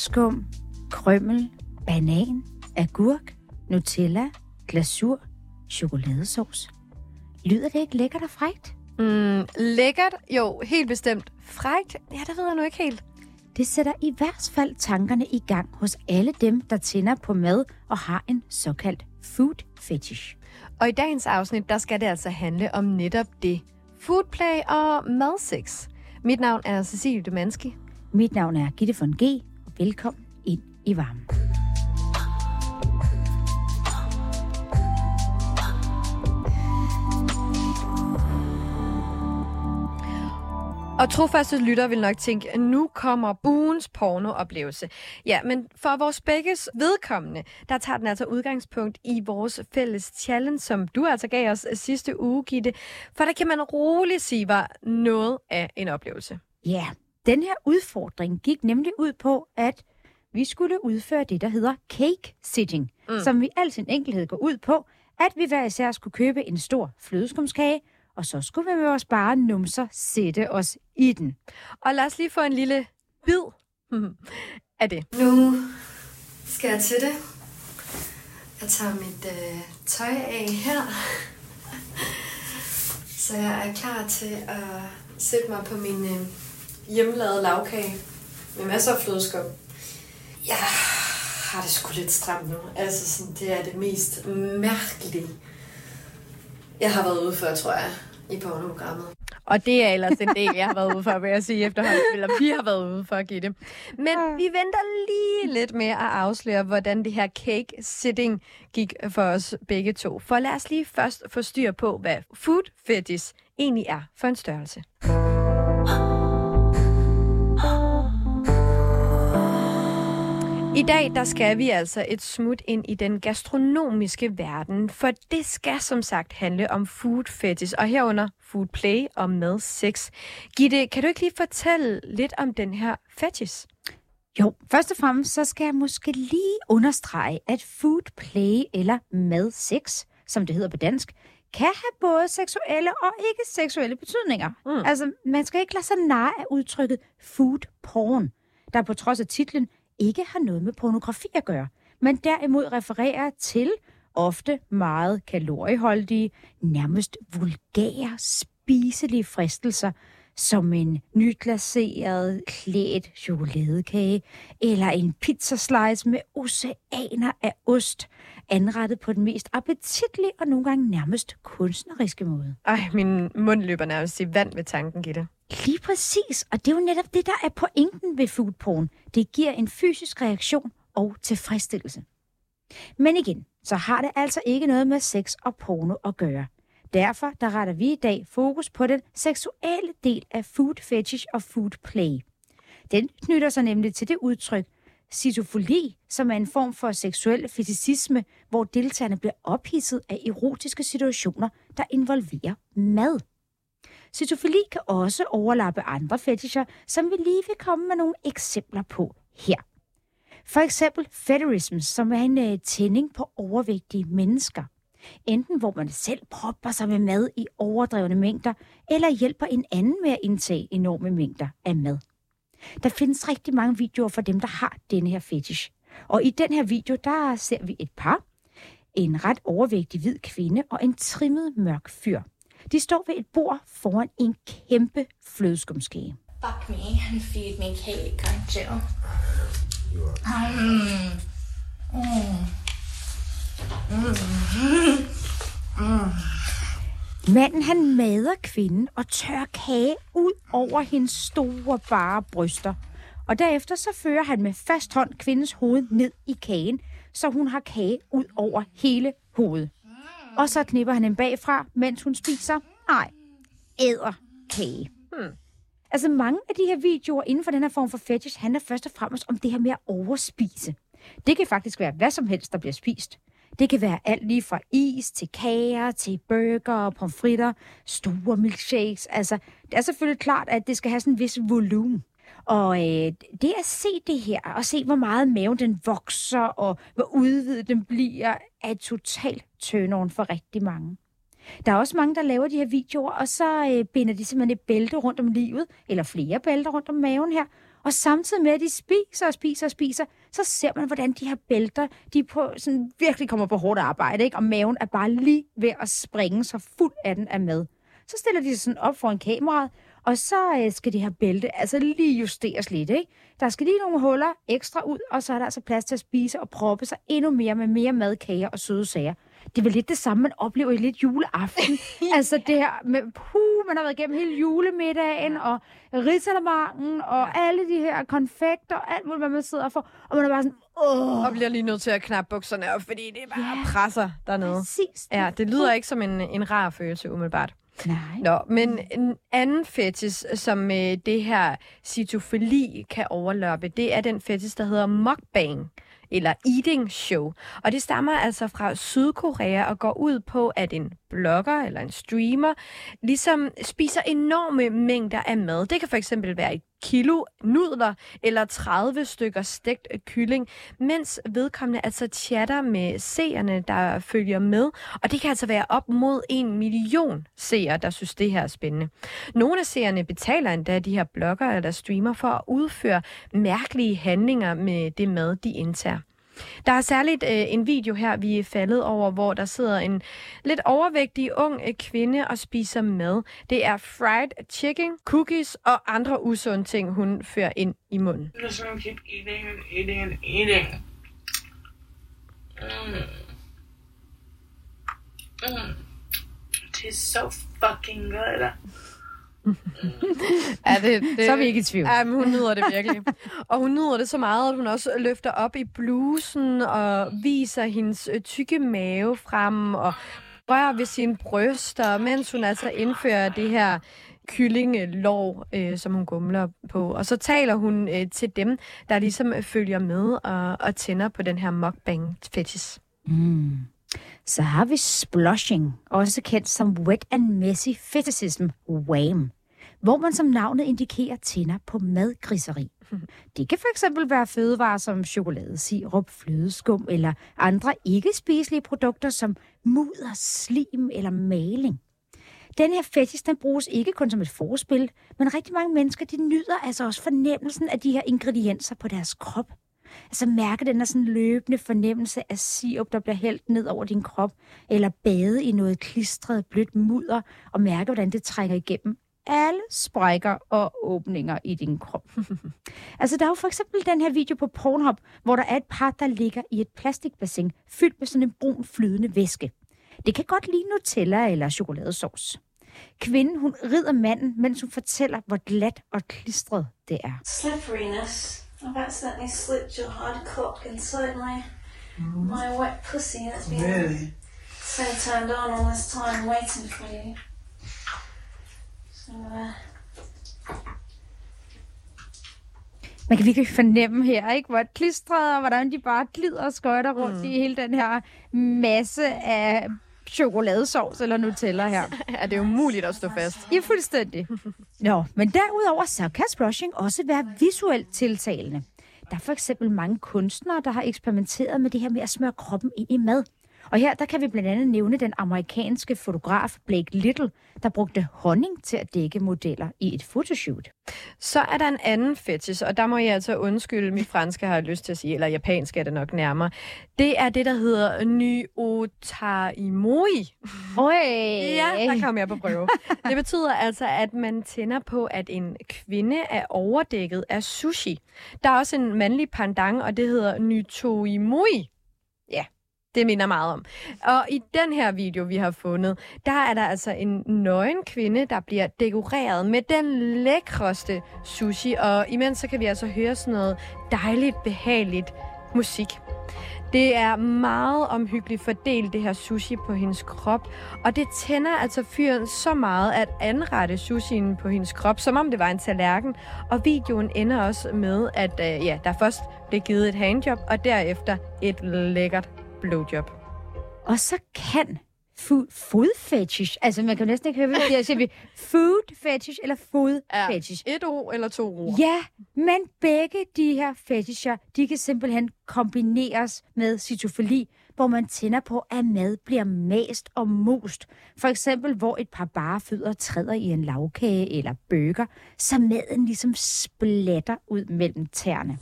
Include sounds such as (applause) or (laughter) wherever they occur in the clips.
flødeskum, krømmel, banan, agurk, Nutella, glasur, chokoladesauce. Lyder det ikke lækkert og frægt? Mm, lækkert? Jo, helt bestemt. Frægt? Ja, det ved jeg nu ikke helt. Det sætter i hvert fald tankerne i gang hos alle dem, der tænder på mad og har en såkaldt food fetish. Og i dagens afsnit, der skal det altså handle om netop det. Foodplay og madsex. Mit navn er Cecilie Demanski. Mit navn er Gitte von G, velkommen ind i varmen. Og trofaste lytter vil nok tænke, at nu kommer buens pornooplevelse. Ja, men for vores begges vedkommende, der tager den altså udgangspunkt i vores fælles challenge, som du altså gav os sidste uge, Gitte. For der kan man roligt sige, var noget af en oplevelse. Ja, yeah. Den her udfordring gik nemlig ud på, at vi skulle udføre det, der hedder cake sitting, mm. som vi al sin enkelhed går ud på, at vi hver især skulle købe en stor flødeskumskage, og så skulle vi med vores bare numser sætte os i den. Og lad os lige få en lille bid (laughs) af det. Nu skal jeg til det. Jeg tager mit øh, tøj af her. (laughs) Så jeg er klar til at sætte mig på min øh, hjemmelavede lavkage med masser af flødeskum. Jeg har det sgu lidt stramt nu. Altså, sådan, det er det mest mærkelige, jeg har været ude for, tror jeg, i pornoprogrammet. Og det er ellers en del, jeg har været ude for, vil jeg sige efterhånden, eller vi har været ude for at give det. Men vi venter lige lidt med at afsløre, hvordan det her cake-sitting gik for os begge to. For lad os lige først få styr på, hvad food fetish egentlig er for en størrelse. I dag der skal vi altså et smut ind i den gastronomiske verden, for det skal som sagt handle om food fetish, og herunder food play og mad sex. Gitte, kan du ikke lige fortælle lidt om den her fetish? Jo, først og fremmest så skal jeg måske lige understrege, at food play eller mad sex, som det hedder på dansk, kan have både seksuelle og ikke seksuelle betydninger. Mm. Altså, man skal ikke lade sig narre af udtrykket food porn, der på trods af titlen ikke har noget med pornografi at gøre, men derimod refererer til ofte meget kalorieholdige, nærmest vulgære, spiselige fristelser, som en nyglaseret, klædt chokoladekage, eller en pizzaslice med oceaner af ost, anrettet på den mest appetitlige og nogle gange nærmest kunstneriske måde. Ej, min mund løber nærmest i vand ved tanken, Gitte. Lige præcis, og det er jo netop det, der er pointen ved foodporn. Det giver en fysisk reaktion og tilfredsstillelse. Men igen, så har det altså ikke noget med sex og porno at gøre. Derfor der retter vi i dag fokus på den seksuelle del af food fetish og food play. Den knytter sig nemlig til det udtryk Citofoli, som er en form for seksuel fetishisme, hvor deltagerne bliver ophidset af erotiske situationer, der involverer mad. Cytofili kan også overlappe andre fetischer, som vi lige vil komme med nogle eksempler på her. For eksempel federism, som er en øh, tænding på overvægtige mennesker. Enten hvor man selv propper sig med mad i overdrevne mængder, eller hjælper en anden med at indtage enorme mængder af mad. Der findes rigtig mange videoer for dem, der har denne her fetish. Og i den her video, der ser vi et par, en ret overvægtig hvid kvinde og en trimmet mørk fyr. De står ved et bord foran en kæmpe flødeskumskage. Fuck me and feed me cake? Mm. Mm. Mm. Manden han mader kvinden og tør kage ud over hendes store bare bryster. Og derefter så fører han med fast hånd kvindens hoved ned i kagen, så hun har kage ud over hele hovedet. Og så knipper han hende bagfra, mens hun spiser, nej, æder kage. Hmm. Altså mange af de her videoer inden for den her form for fetish handler først og fremmest om det her med at overspise. Det kan faktisk være hvad som helst, der bliver spist. Det kan være alt lige fra is til kager, til burger og pomfritter, store milkshakes. Altså, det er selvfølgelig klart, at det skal have sådan en vis volumen. Og øh, det at se det her, og se hvor meget maven den vokser, og hvor udvidet den bliver, er et totalt turn for rigtig mange. Der er også mange, der laver de her videoer, og så øh, binder de simpelthen et bælte rundt om livet, eller flere bælter rundt om maven her, og samtidig med, at de spiser og spiser og spiser, så ser man, hvordan de her bælter, de på, sådan, virkelig kommer på hårdt arbejde, ikke? og maven er bare lige ved at springe så fuld af den af mad. Så stiller de sig sådan op foran kameraet, og så øh, skal det her bælte altså lige justeres lidt. Ikke? Der skal lige nogle huller ekstra ud, og så er der altså plads til at spise og proppe sig endnu mere med mere mad, kager og søde sager det er vel lidt det samme, man oplever i lidt juleaften. (laughs) altså det her med, puh, man har været igennem hele julemiddagen, og ridsalermangen, og alle de her konfekter, og alt muligt, hvad man sidder for, og man er bare sådan, åh. Og bliver lige nødt til at knappe bukserne op, fordi det bare ja, presser dernede. Præcis. Ja, det lyder ikke som en, en rar følelse, umiddelbart. Nej. Nå, men en anden fetis, som øh, det her citofili kan overløbe, det er den fetis, der hedder mukbang eller eating show. Og det stammer altså fra Sydkorea og går ud på, at en blogger eller en streamer ligesom spiser enorme mængder af mad. Det kan for eksempel være et kilo nudler eller 30 stykker stegt kylling, mens vedkommende altså chatter med seerne, der følger med. Og det kan altså være op mod en million seere, der synes, det her er spændende. Nogle af seerne betaler endda de her blogger eller streamer for at udføre mærkelige handlinger med det mad, de indtager. Der er særligt øh, en video her, vi er faldet over, hvor der sidder en lidt overvægtig ung øh, kvinde og spiser mad. Det er fried chicken, cookies og andre usunde ting, hun fører ind i munden. Just keep eating and eating and eating. Mm. Mm. It tastes so fucking good ja, (laughs) det, det, så er vi ikke i tvivl. Ja, men hun nyder det virkelig. og hun nyder det så meget, at hun også løfter op i blusen og viser hendes øh, tykke mave frem og rører ved sine bryster, mens hun altså indfører det her kyllingelov, øh, som hun gumler på. Og så taler hun øh, til dem, der ligesom følger med og, og tænder på den her mukbang fetish. Mm. Så har vi splashing, også kendt som wet and messy fetishism, WAM, hvor man som navnet indikerer tænder på madgriseri. Det kan fx være fødevarer som chokolade, sirup, flødeskum eller andre ikke spiselige produkter som mudder, slim eller maling. Den her fetish, den bruges ikke kun som et forspil, men rigtig mange mennesker, de nyder altså også fornemmelsen af de her ingredienser på deres krop. Altså mærke den der sådan løbende fornemmelse af sirup, der bliver hældt ned over din krop, eller bade i noget klistret, blødt mudder, og mærke, hvordan det trænger igennem alle sprækker og åbninger i din krop. (laughs) altså, der er jo for eksempel den her video på Pornhub, hvor der er et par, der ligger i et plastikbassin, fyldt med sådan en brun flydende væske. Det kan godt ligne Nutella eller chokoladesauce. Kvinden, hun rider manden, mens hun fortæller, hvor glat og klistret det er. Slipperiness. I've accidentally slipped your hard cock inside my my wet pussy that's been Really? so turned on all this time waiting for you. So uh, Man kan virkelig fornemme her, ikke? hvor klistret og hvordan de bare glider og skøjter rundt mm. i hele den her masse af chokoladesauce eller Nutella her. Ja, det er umuligt at stå fast. Ja, fuldstændig. Nå, men derudover så kan splushing også være visuelt tiltalende. Der er for eksempel mange kunstnere, der har eksperimenteret med det her med at smøre kroppen ind i mad. Og her der kan vi blandt andet nævne den amerikanske fotograf Blake Little, der brugte honning til at dække modeller i et fotoshoot. Så er der en anden fetish, og der må jeg altså undskylde, mit franske har jeg lyst til at sige, eller japansk er det nok nærmere. Det er det, der hedder nyotaimoi. Oj! Ja, der kom jeg på prøve. Det betyder altså, at man tænder på, at en kvinde er overdækket af sushi. Der er også en mandlig pandang, og det hedder nytoimoi. Det minder meget om. Og i den her video, vi har fundet, der er der altså en nøgen kvinde, der bliver dekoreret med den lækreste sushi. Og imens så kan vi altså høre sådan noget dejligt, behageligt musik. Det er meget omhyggeligt fordelt, det her sushi på hendes krop. Og det tænder altså fyren så meget at anrette sushien på hendes krop, som om det var en tallerken. Og videoen ender også med, at øh, ja, der først blev givet et handjob, og derefter et lækkert blowjob. Og så kan food, food fetish, altså man kan næsten ikke høre, hvad det er, siger vi food fetish eller food Ja. fetish. Et ord eller to ord. Ja, men begge de her fetisher, de kan simpelthen kombineres med cytofili, hvor man tænder på, at mad bliver mast og most. For eksempel, hvor et par bare fødder træder i en lavkage eller burger, så maden ligesom splatter ud mellem tæerne.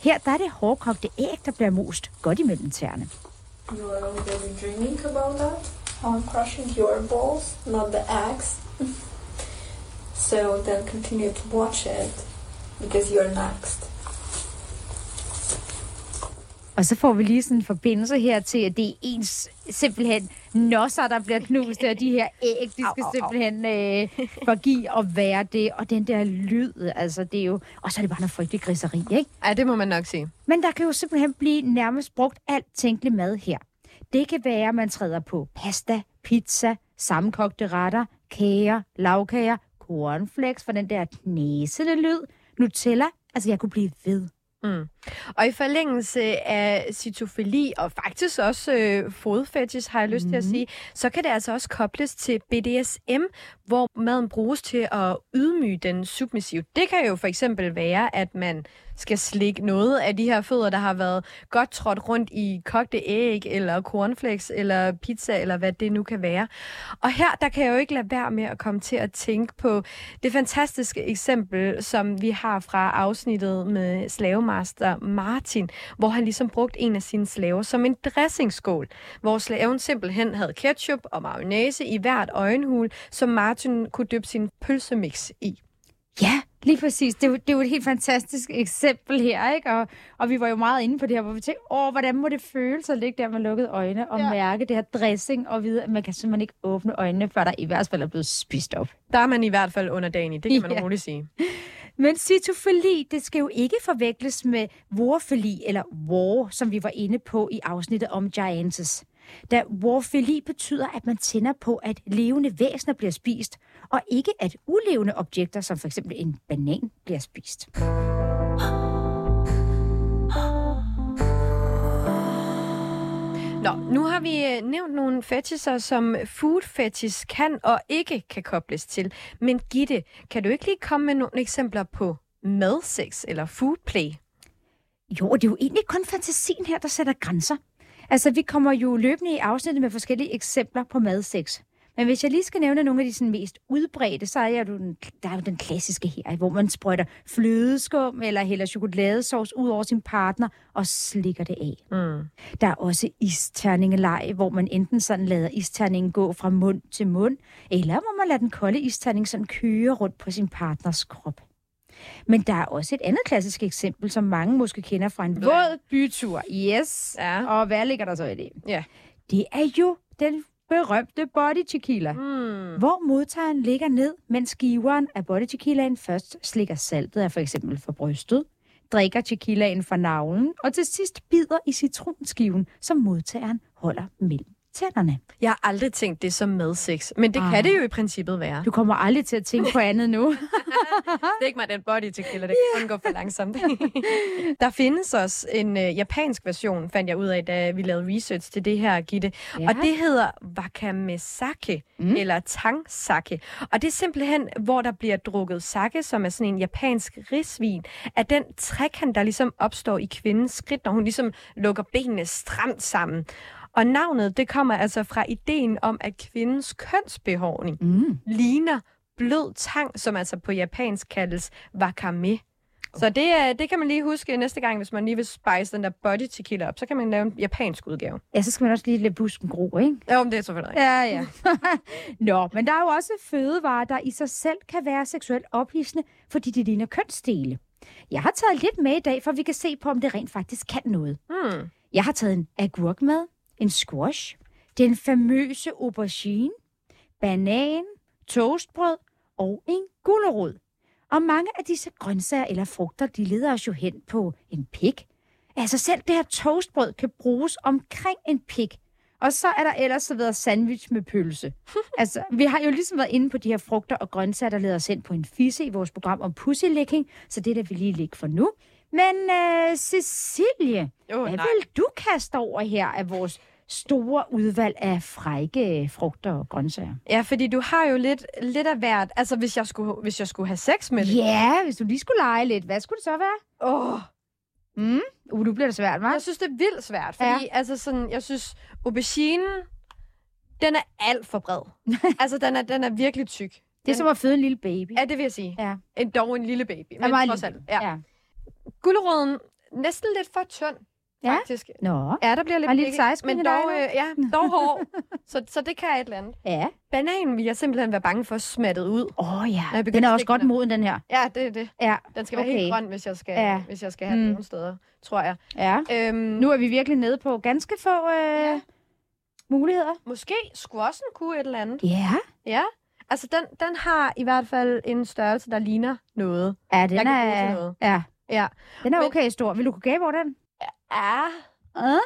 Her der er det hårdkogte æg, der bliver most godt imellem tæerne. You are already dreaming about that? How I'm crushing your balls, not the eggs. (laughs) so then continue to watch it because you're next. Og så får vi lige sådan en forbindelse her til, at det er ens simpelthen nosser, der bliver knust, og de her æg, de skal Au, au, simpelthen øh, forgive og være det. Og den der lyd, altså det er jo... Og så er det bare noget frygtelig griseri, ikke? Ja, det må man nok sige. Men der kan jo simpelthen blive nærmest brugt alt tænkelig mad her. Det kan være, at man træder på pasta, pizza, sammenkogte retter, kager, lavkager, cornflakes for den der knæsende lyd, Nutella. Altså, jeg kunne blive ved. Mm. Og i forlængelse af cytofili, og faktisk også øh, fodfetish, har jeg lyst mm. til at sige, så kan det altså også kobles til BDSM, hvor maden bruges til at ydmyge den submissive. Det kan jo for eksempel være, at man skal slikke noget af de her fødder, der har været godt trådt rundt i kogte æg, eller cornflakes, eller pizza, eller hvad det nu kan være. Og her, der kan jeg jo ikke lade være med at komme til at tænke på det fantastiske eksempel, som vi har fra afsnittet med slavemaster Martin, hvor han ligesom brugte en af sine slaver som en dressingskål, hvor slaven simpelthen havde ketchup og mayonnaise i hvert øjenhul, som Martin kunne dyppe sin pølsemix i. Ja, lige præcis. Det er, jo, det er jo et helt fantastisk eksempel her, ikke? Og, og vi var jo meget inde på det her, hvor vi tænkte, åh, hvordan må det føles at ligge der med lukkede øjne og ja. mærke det her dressing og vide, at man kan simpelthen ikke åbne øjnene, før der i hvert fald er blevet spist op. Der er man i hvert fald under dagen i, det kan man Ja. roligt sige. Men citofili, det skal jo ikke forveksles med vorfili eller war, som vi var inde på i afsnittet om giantes. Da vorfili betyder, at man tænder på, at levende væsener bliver spist, og ikke at ulevende objekter, som for eksempel en banan, bliver spist. Nå, nu har vi øh, nævnt nogle fetisher, som food fetish kan og ikke kan kobles til. Men Gitte, kan du ikke lige komme med nogle eksempler på madsex eller foodplay? Jo, det er jo egentlig kun fantasien her, der sætter grænser. Altså, vi kommer jo løbende i afsnittet med forskellige eksempler på madsex. Men hvis jeg lige skal nævne nogle af de sådan, mest udbredte, så er jeg jo den, der er jo den klassiske her, hvor man sprøjter flødeskum eller hælder chokoladesauce ud over sin partner og slikker det af. Mm. Der er også isterningeleg, hvor man enten sådan lader isterningen gå fra mund til mund, eller hvor man lader den kolde isterning sådan køre rundt på sin partners krop. Men der er også et andet klassisk eksempel, som mange måske kender fra en våd bytur. Yes. Ja. Og hvad ligger der så i det? Ja. Det er jo den berømte body tequila, mm. Hvor modtageren ligger ned, mens giveren af body tequilaen først slikker saltet af for eksempel for brystet, drikker tequilaen fra navlen, og til sidst bider i citronskiven, som modtageren holder mellem tænderne. Jeg har aldrig tænkt det som madsex, men det Ah. kan det jo i princippet være. Du kommer aldrig til at tænke på andet nu. (laughs) Stik mig den body tequila, det kan kun gå for langsomt. (laughs) der findes også en øh, japansk version, fandt jeg ud af, da vi lavede research til det her, Gitte. Ja. Og det hedder wakamesake, mm. eller tangsake. Og det er simpelthen, hvor der bliver drukket sake, som er sådan en japansk risvin, af den trekant, der ligesom opstår i kvindens skridt, når hun ligesom lukker benene stramt sammen. Og navnet, det kommer altså fra ideen om, at kvindens kønsbehåring Mm. ligner blød tang, som altså på japansk kaldes wakame. Så det, er- det kan man lige huske næste gang, hvis man lige vil spice den der body tequila op, så kan man lave en japansk udgave. Ja, så skal man også lige lade busken gro, ikke? Ja, om det er selvfølgelig rigtigt. Ja, ja. (laughs) Nå, men der er jo også fødevarer, der i sig selv kan være seksuelt ophidsende, fordi de ligner kønsdele. Jeg har taget lidt med i dag, for vi kan se på, om det rent faktisk kan noget. Hmm. Jeg har taget en agurk med, en squash, den famøse aubergine, banan, toastbrød og en gulerod. Og mange af disse grøntsager eller frugter, de leder os jo hen på en pik. Altså selv det her toastbrød kan bruges omkring en pik. Og så er der ellers serveret sandwich med pølse. (laughs) altså, vi har jo ligesom været inde på de her frugter og grøntsager, der leder os hen på en fisse i vores program om pussylicking, så det er der vi lige ligge for nu. Men uh, Cecilie, Jo, hvad nej. vil du kaste over her af vores store udvalg af frække frugter og grøntsager. Ja, fordi du har jo lidt, lidt af hvert. Altså, hvis jeg skulle, hvis jeg skulle have sex med det. Ja, hvis du lige skulle lege lidt, hvad skulle det så være? Åh, Mm? Uh, nu bliver det svært, hva'? jeg synes, det er vildt svært. Fordi, Ja. altså sådan, jeg synes, auberginen, den er alt for bred. (laughs) altså, den er, den er virkelig tyk. Det er som at føde en lille baby. Ja, det vil jeg sige. Ja. En, dog en lille baby. Men trods alt. Ja. ja. Gulerøden, næsten lidt for tynd, Ja. faktisk. Nå. Ja, der bliver lidt lidt sejskrigende Men dog, øh, ja, dog hård. (laughs) så, så det kan et eller andet. Ja. Bananen vil jeg simpelthen være bange for smattet ud. Åh oh, ja, jeg begynder den er også godt den. moden, den her. Ja, det er det. Ja, Den skal være Okay. helt grøn, hvis jeg skal, Ja. hvis jeg skal have Mm. mm. nogle steder, tror jeg. ja. Øhm, Nu er vi virkelig nede på ganske få øh, Ja. muligheder. Måske også kunne et eller andet. Ja. Ja. Altså, den, den har i hvert fald en størrelse, der ligner noget. Ja, den Jeg kan bruge til er, noget. ja. Ja. Den er Men- okay stor. Vil du kunne gabe over den? Ja. Uh? (laughs)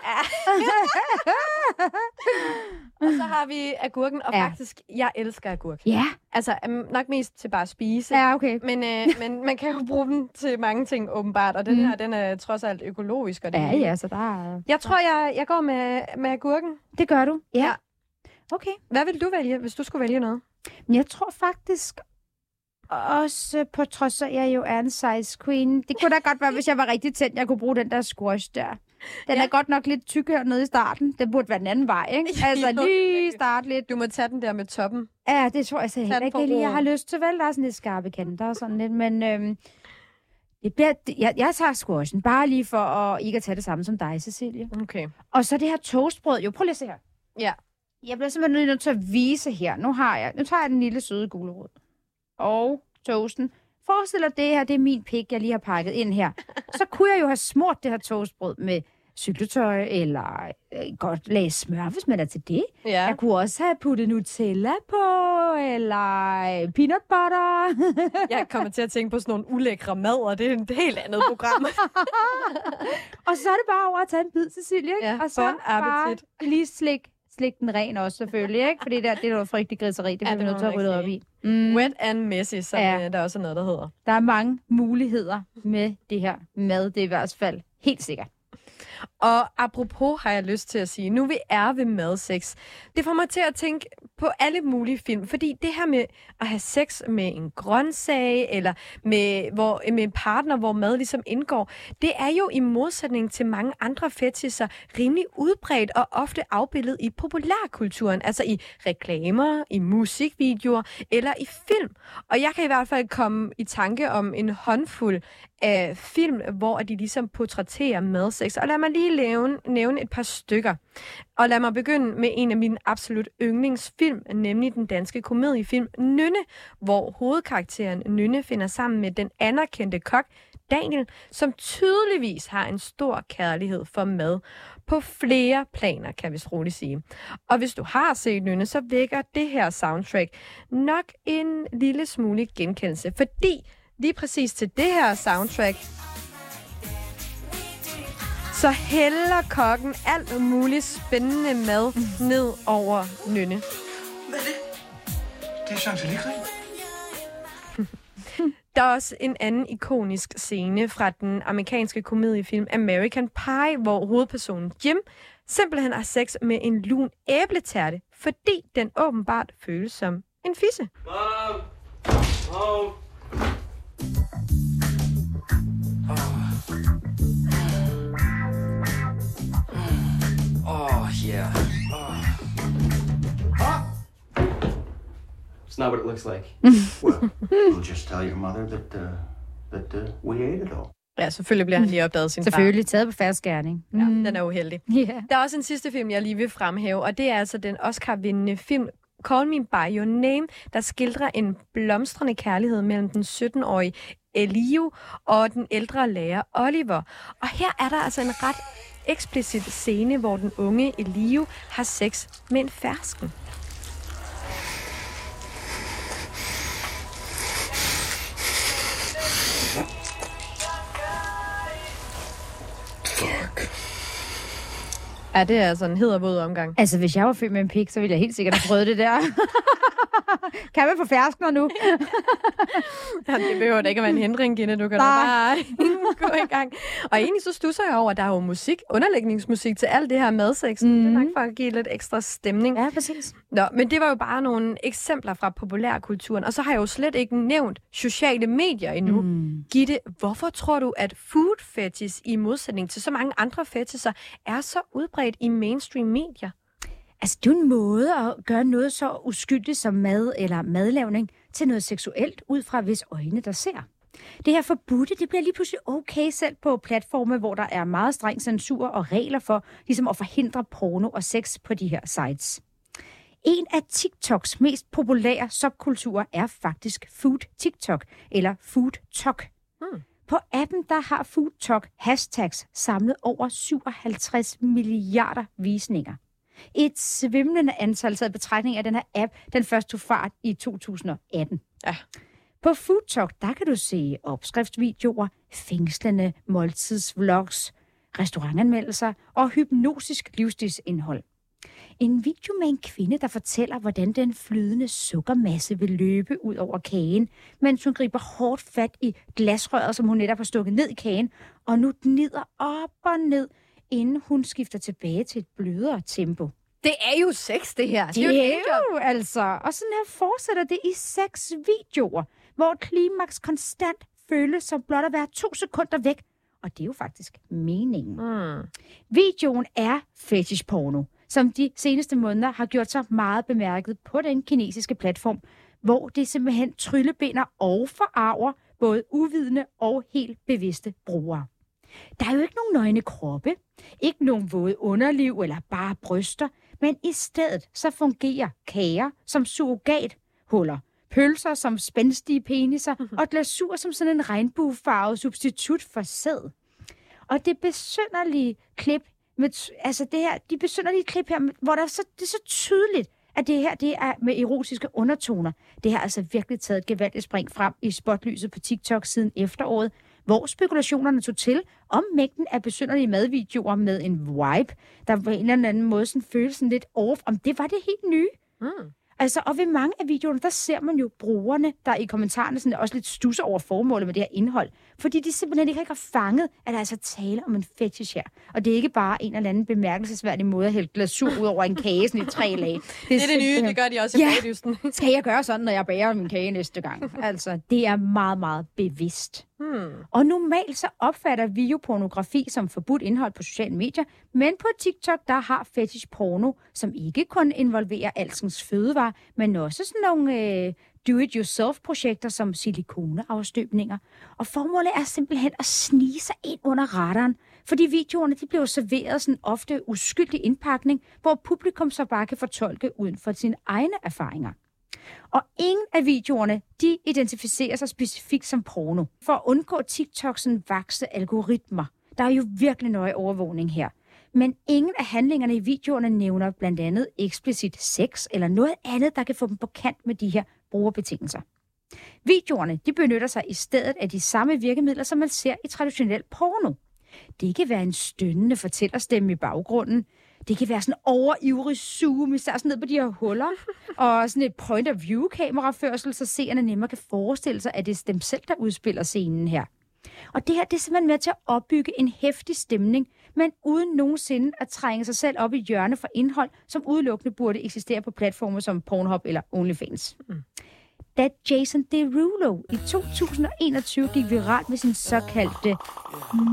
Og så har vi agurken, og Ja. ja. faktisk, jeg elsker agurk. ja. Altså, øhm, nok mest til bare at spise. Ja, okay. Men, øh, men man kan jo bruge den til mange ting, åbenbart. Og den Mm. her, den er trods alt økologisk. Og det Ja, ja, så der er... Jeg tror, jeg, jeg går med, med agurken. Det gør du? Ja. Ja. Okay. Hvad vil du vælge, hvis du skulle vælge noget? Men jeg tror faktisk også, på trods af, at jeg jo er en size queen, det kunne da godt være, hvis jeg var rigtig tændt, jeg kunne bruge den der squash der. Den Ja. er godt nok lidt tyk hernede i starten. Den burde være den anden vej, ikke? (laughs) Altså Jo, lige starte lidt. Du må tage den der med toppen. Ja, det tror jeg så heller ikke lige, jeg har lyst til. Vel, der er sådan lidt skarpe kanter og sådan lidt, men øhm, det bliver, det, jeg, jeg tager squashen, bare lige for at ikke at tage det samme som dig, Cecilie. Okay. Og så det her toastbrød. Jo, prøv lige at se her. Ja. Jeg bliver simpelthen nødt til at vise her. Nu har jeg, nu tager jeg den lille søde gulerod. Og toasten. Forestil dig det her, det er min pik, jeg lige har pakket ind her. Så kunne jeg jo have smurt det her toastbrød med syltetøj, eller øh, godt lag smør, hvis man er til det. Ja. Jeg kunne også have puttet Nutella på, eller øh, peanut butter. (laughs) Jeg kommer til at tænke på sådan nogle ulækre mad, og det er et helt andet program. (laughs) og så er det bare over at tage en bid, Cecilie. Ikke? Ja, og så appetit. bare lige slik, slik den ren også, selvfølgelig. Ikke? Fordi der, det er noget frygtelig griseri, det Ja, bliver vi det nødt til at rydde op i. Mm. Wet and messy, som Ja. ja. der også er noget, der hedder. Der er mange muligheder med det her mad. Det er i hvert fald helt sikkert. Og apropos har jeg lyst til at sige, nu vi er ved madsex, det får mig til at tænke på alle mulige film, fordi det her med at have sex med en grøntsag, eller med, hvor, med en partner, hvor mad ligesom indgår, det er jo i modsætning til mange andre fetisser rimelig udbredt og ofte afbildet i populærkulturen, altså i reklamer, i musikvideoer eller i film. Og jeg kan i hvert fald komme i tanke om en håndfuld af film, hvor de ligesom portrætterer madsex. Og lad mig lige nævne, nævne et par stykker. Og lad mig begynde med en af mine absolut yndlingsfilm, nemlig den danske komediefilm Nynne, hvor hovedkarakteren Nynne finder sammen med den anerkendte kok Daniel, som tydeligvis har en stor kærlighed for mad på flere planer, kan vi roligt sige. Og hvis du har set Nynne, så vækker det her soundtrack nok en lille smule genkendelse, fordi lige præcis til det her soundtrack, så hælder kokken alt muligt spændende mad ned over Nynne. Det er chantilly (laughs) Der er også en anden ikonisk scene fra den amerikanske komediefilm American Pie, hvor hovedpersonen Jim simpelthen har sex med en lun æbletærte, fordi den åbenbart føles som en fisse. Mom! Mom! Oh, yeah. It's not what it looks like. (laughs) Well, we'll just tell your mother that uh, that uh, we ate it all. Ja, selvfølgelig bliver han lige opdaget sin Selvfølgelig taget på færre skærning. far. Ja, den er uheldig. (laughs) Ja. Der er også en sidste film, jeg lige vil fremhæve, og det er altså den Oscar-vindende film Call Me By Your Name, der skildrer en blomstrende kærlighed mellem den 17-årige Elio og den ældre lærer Oliver. Og her er der altså en ret eksplicit scene, hvor den unge Elio har sex med en fersken. Ja, det er altså en heddervåd omgang. Altså, hvis jeg var født med en pik, så ville jeg helt sikkert have prøvet det der. (laughs) (laughs) kan man få ferskner nu? (laughs) Det behøver da ikke at være en hindring, Gine. Du kan da bare (laughs) gå i gang. Og egentlig så stusser jeg over, at der er jo musik, underlægningsmusik til alt det her madsex. Mm. Det er nok for at give lidt ekstra stemning. Ja, præcis. Nå, men det var jo bare nogle eksempler fra populærkulturen. Og så har jeg jo slet ikke nævnt sociale medier endnu. Mm. Gitte, hvorfor tror du, at food fetish i modsætning til så mange andre fetisher er så udbredt i mainstream medier? Altså, det er jo en måde at gøre noget så uskyldigt som mad eller madlavning til noget seksuelt, ud fra hvis øjne, der ser. Det her forbudte, det bliver lige pludselig okay selv på platforme, hvor der er meget streng censur og regler for ligesom at forhindre porno og sex på de her sites. En af TikToks mest populære subkulturer er faktisk Food TikTok, eller Food Talk. Hmm. På appen, der har Food Talk hashtags samlet over 57 milliarder visninger. Et svimlende antal taget betragtning af den her app, den først tog fart i 2018. Ja. På Food Talk, der kan du se opskriftsvideoer, fængslende måltidsvlogs, restaurantanmeldelser og hypnotisk livsstilsindhold. En video med en kvinde, der fortæller, hvordan den flydende sukkermasse vil løbe ud over kagen, mens hun griber hårdt fat i glasrøret, som hun netop har stukket ned i kagen, og nu gnider op og ned, inden hun skifter tilbage til et blødere tempo. Det er jo sex, det her. Det er jo altså. Og sådan her fortsætter det i seks videoer, hvor klimaks konstant føles som blot at være to sekunder væk. Og det er jo faktisk meningen. Mm. Videoen er fetish porno, som de seneste måneder har gjort sig meget bemærket på den kinesiske platform, hvor det simpelthen tryllebinder og forarver både uvidende og helt bevidste brugere. Der er jo ikke nogen nøgne kroppe, ikke nogen våde underliv eller bare bryster, men i stedet så fungerer kager som surrogathuller, pølser som spændstige peniser og glasur som sådan en regnbuefarvet substitut for sæd. Og det besynderlige klip, med, altså det her, de besynderlige klip her, hvor der er så, det er så tydeligt, at det her det er med erotiske undertoner. Det har altså virkelig taget et gevaldigt spring frem i spotlyset på TikTok siden efteråret, hvor spekulationerne tog til om mængden af besynderlige madvideoer med en vibe, der på en eller anden måde sådan føles sådan lidt off, om det var det helt nye. Mm. Altså, og ved mange af videoerne, der ser man jo brugerne, der i kommentarerne sådan også lidt stusser over formålet med det her indhold. Fordi de simpelthen ikke har fanget, at der er altså tale om en fetish her. Og det er ikke bare en eller anden bemærkelsesværdig måde at hælde glasur ud over en kage sådan i tre lag. (laughs) Det er det nye, simpelthen- det gør de også i Ja. bagdysten. (laughs) Skal jeg gøre sådan, når jeg bager min kage næste gang? (laughs) Altså, det er meget, meget bevidst. Hmm. Og normalt så opfatter vi jo pornografi som forbudt indhold på sociale medier, men på TikTok, der har fetish porno, som ikke kun involverer alskens fødevarer, men også sådan nogle øh, do-it-yourself-projekter som silikoneafstøbninger. Og formålet er simpelthen at snige sig ind under radaren, fordi videoerne de bliver serveret sådan ofte uskyldig indpakning, hvor publikum så bare kan fortolke uden for sine egne erfaringer. Og ingen af videoerne, de identificerer sig specifikt som porno. For at undgå TikToks vakse algoritmer. Der er jo virkelig nøje overvågning her. Men ingen af handlingerne i videoerne nævner blandt andet eksplicit sex eller noget andet, der kan få dem på kant med de her brugerbetingelser. Videoerne de benytter sig i stedet af de samme virkemidler, som man ser i traditionel porno. Det kan være en stønnende fortællerstemme i baggrunden. Det kan være sådan overivrig zoom, især sådan ned på de her huller. Og sådan et point-of-view-kameraførsel, så seerne nemmere kan forestille sig, at det er dem selv, der udspiller scenen her. Og det her, det er simpelthen med til at opbygge en hæftig stemning, men uden nogensinde at trænge sig selv op i hjørne for indhold, som udelukkende burde eksistere på platformer som Pornhub eller OnlyFans. Mm. Da Jason Derulo i 2021 gik viralt med sin såkaldte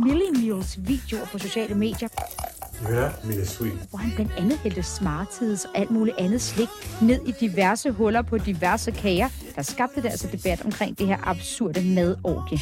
Millimeals videoer på sociale medier, Yeah, me is sweet. hvor han blandt andet hældte smartids og alt muligt andet slik ned i diverse huller på diverse kager, der skabte det altså debat omkring det her absurde madorgie.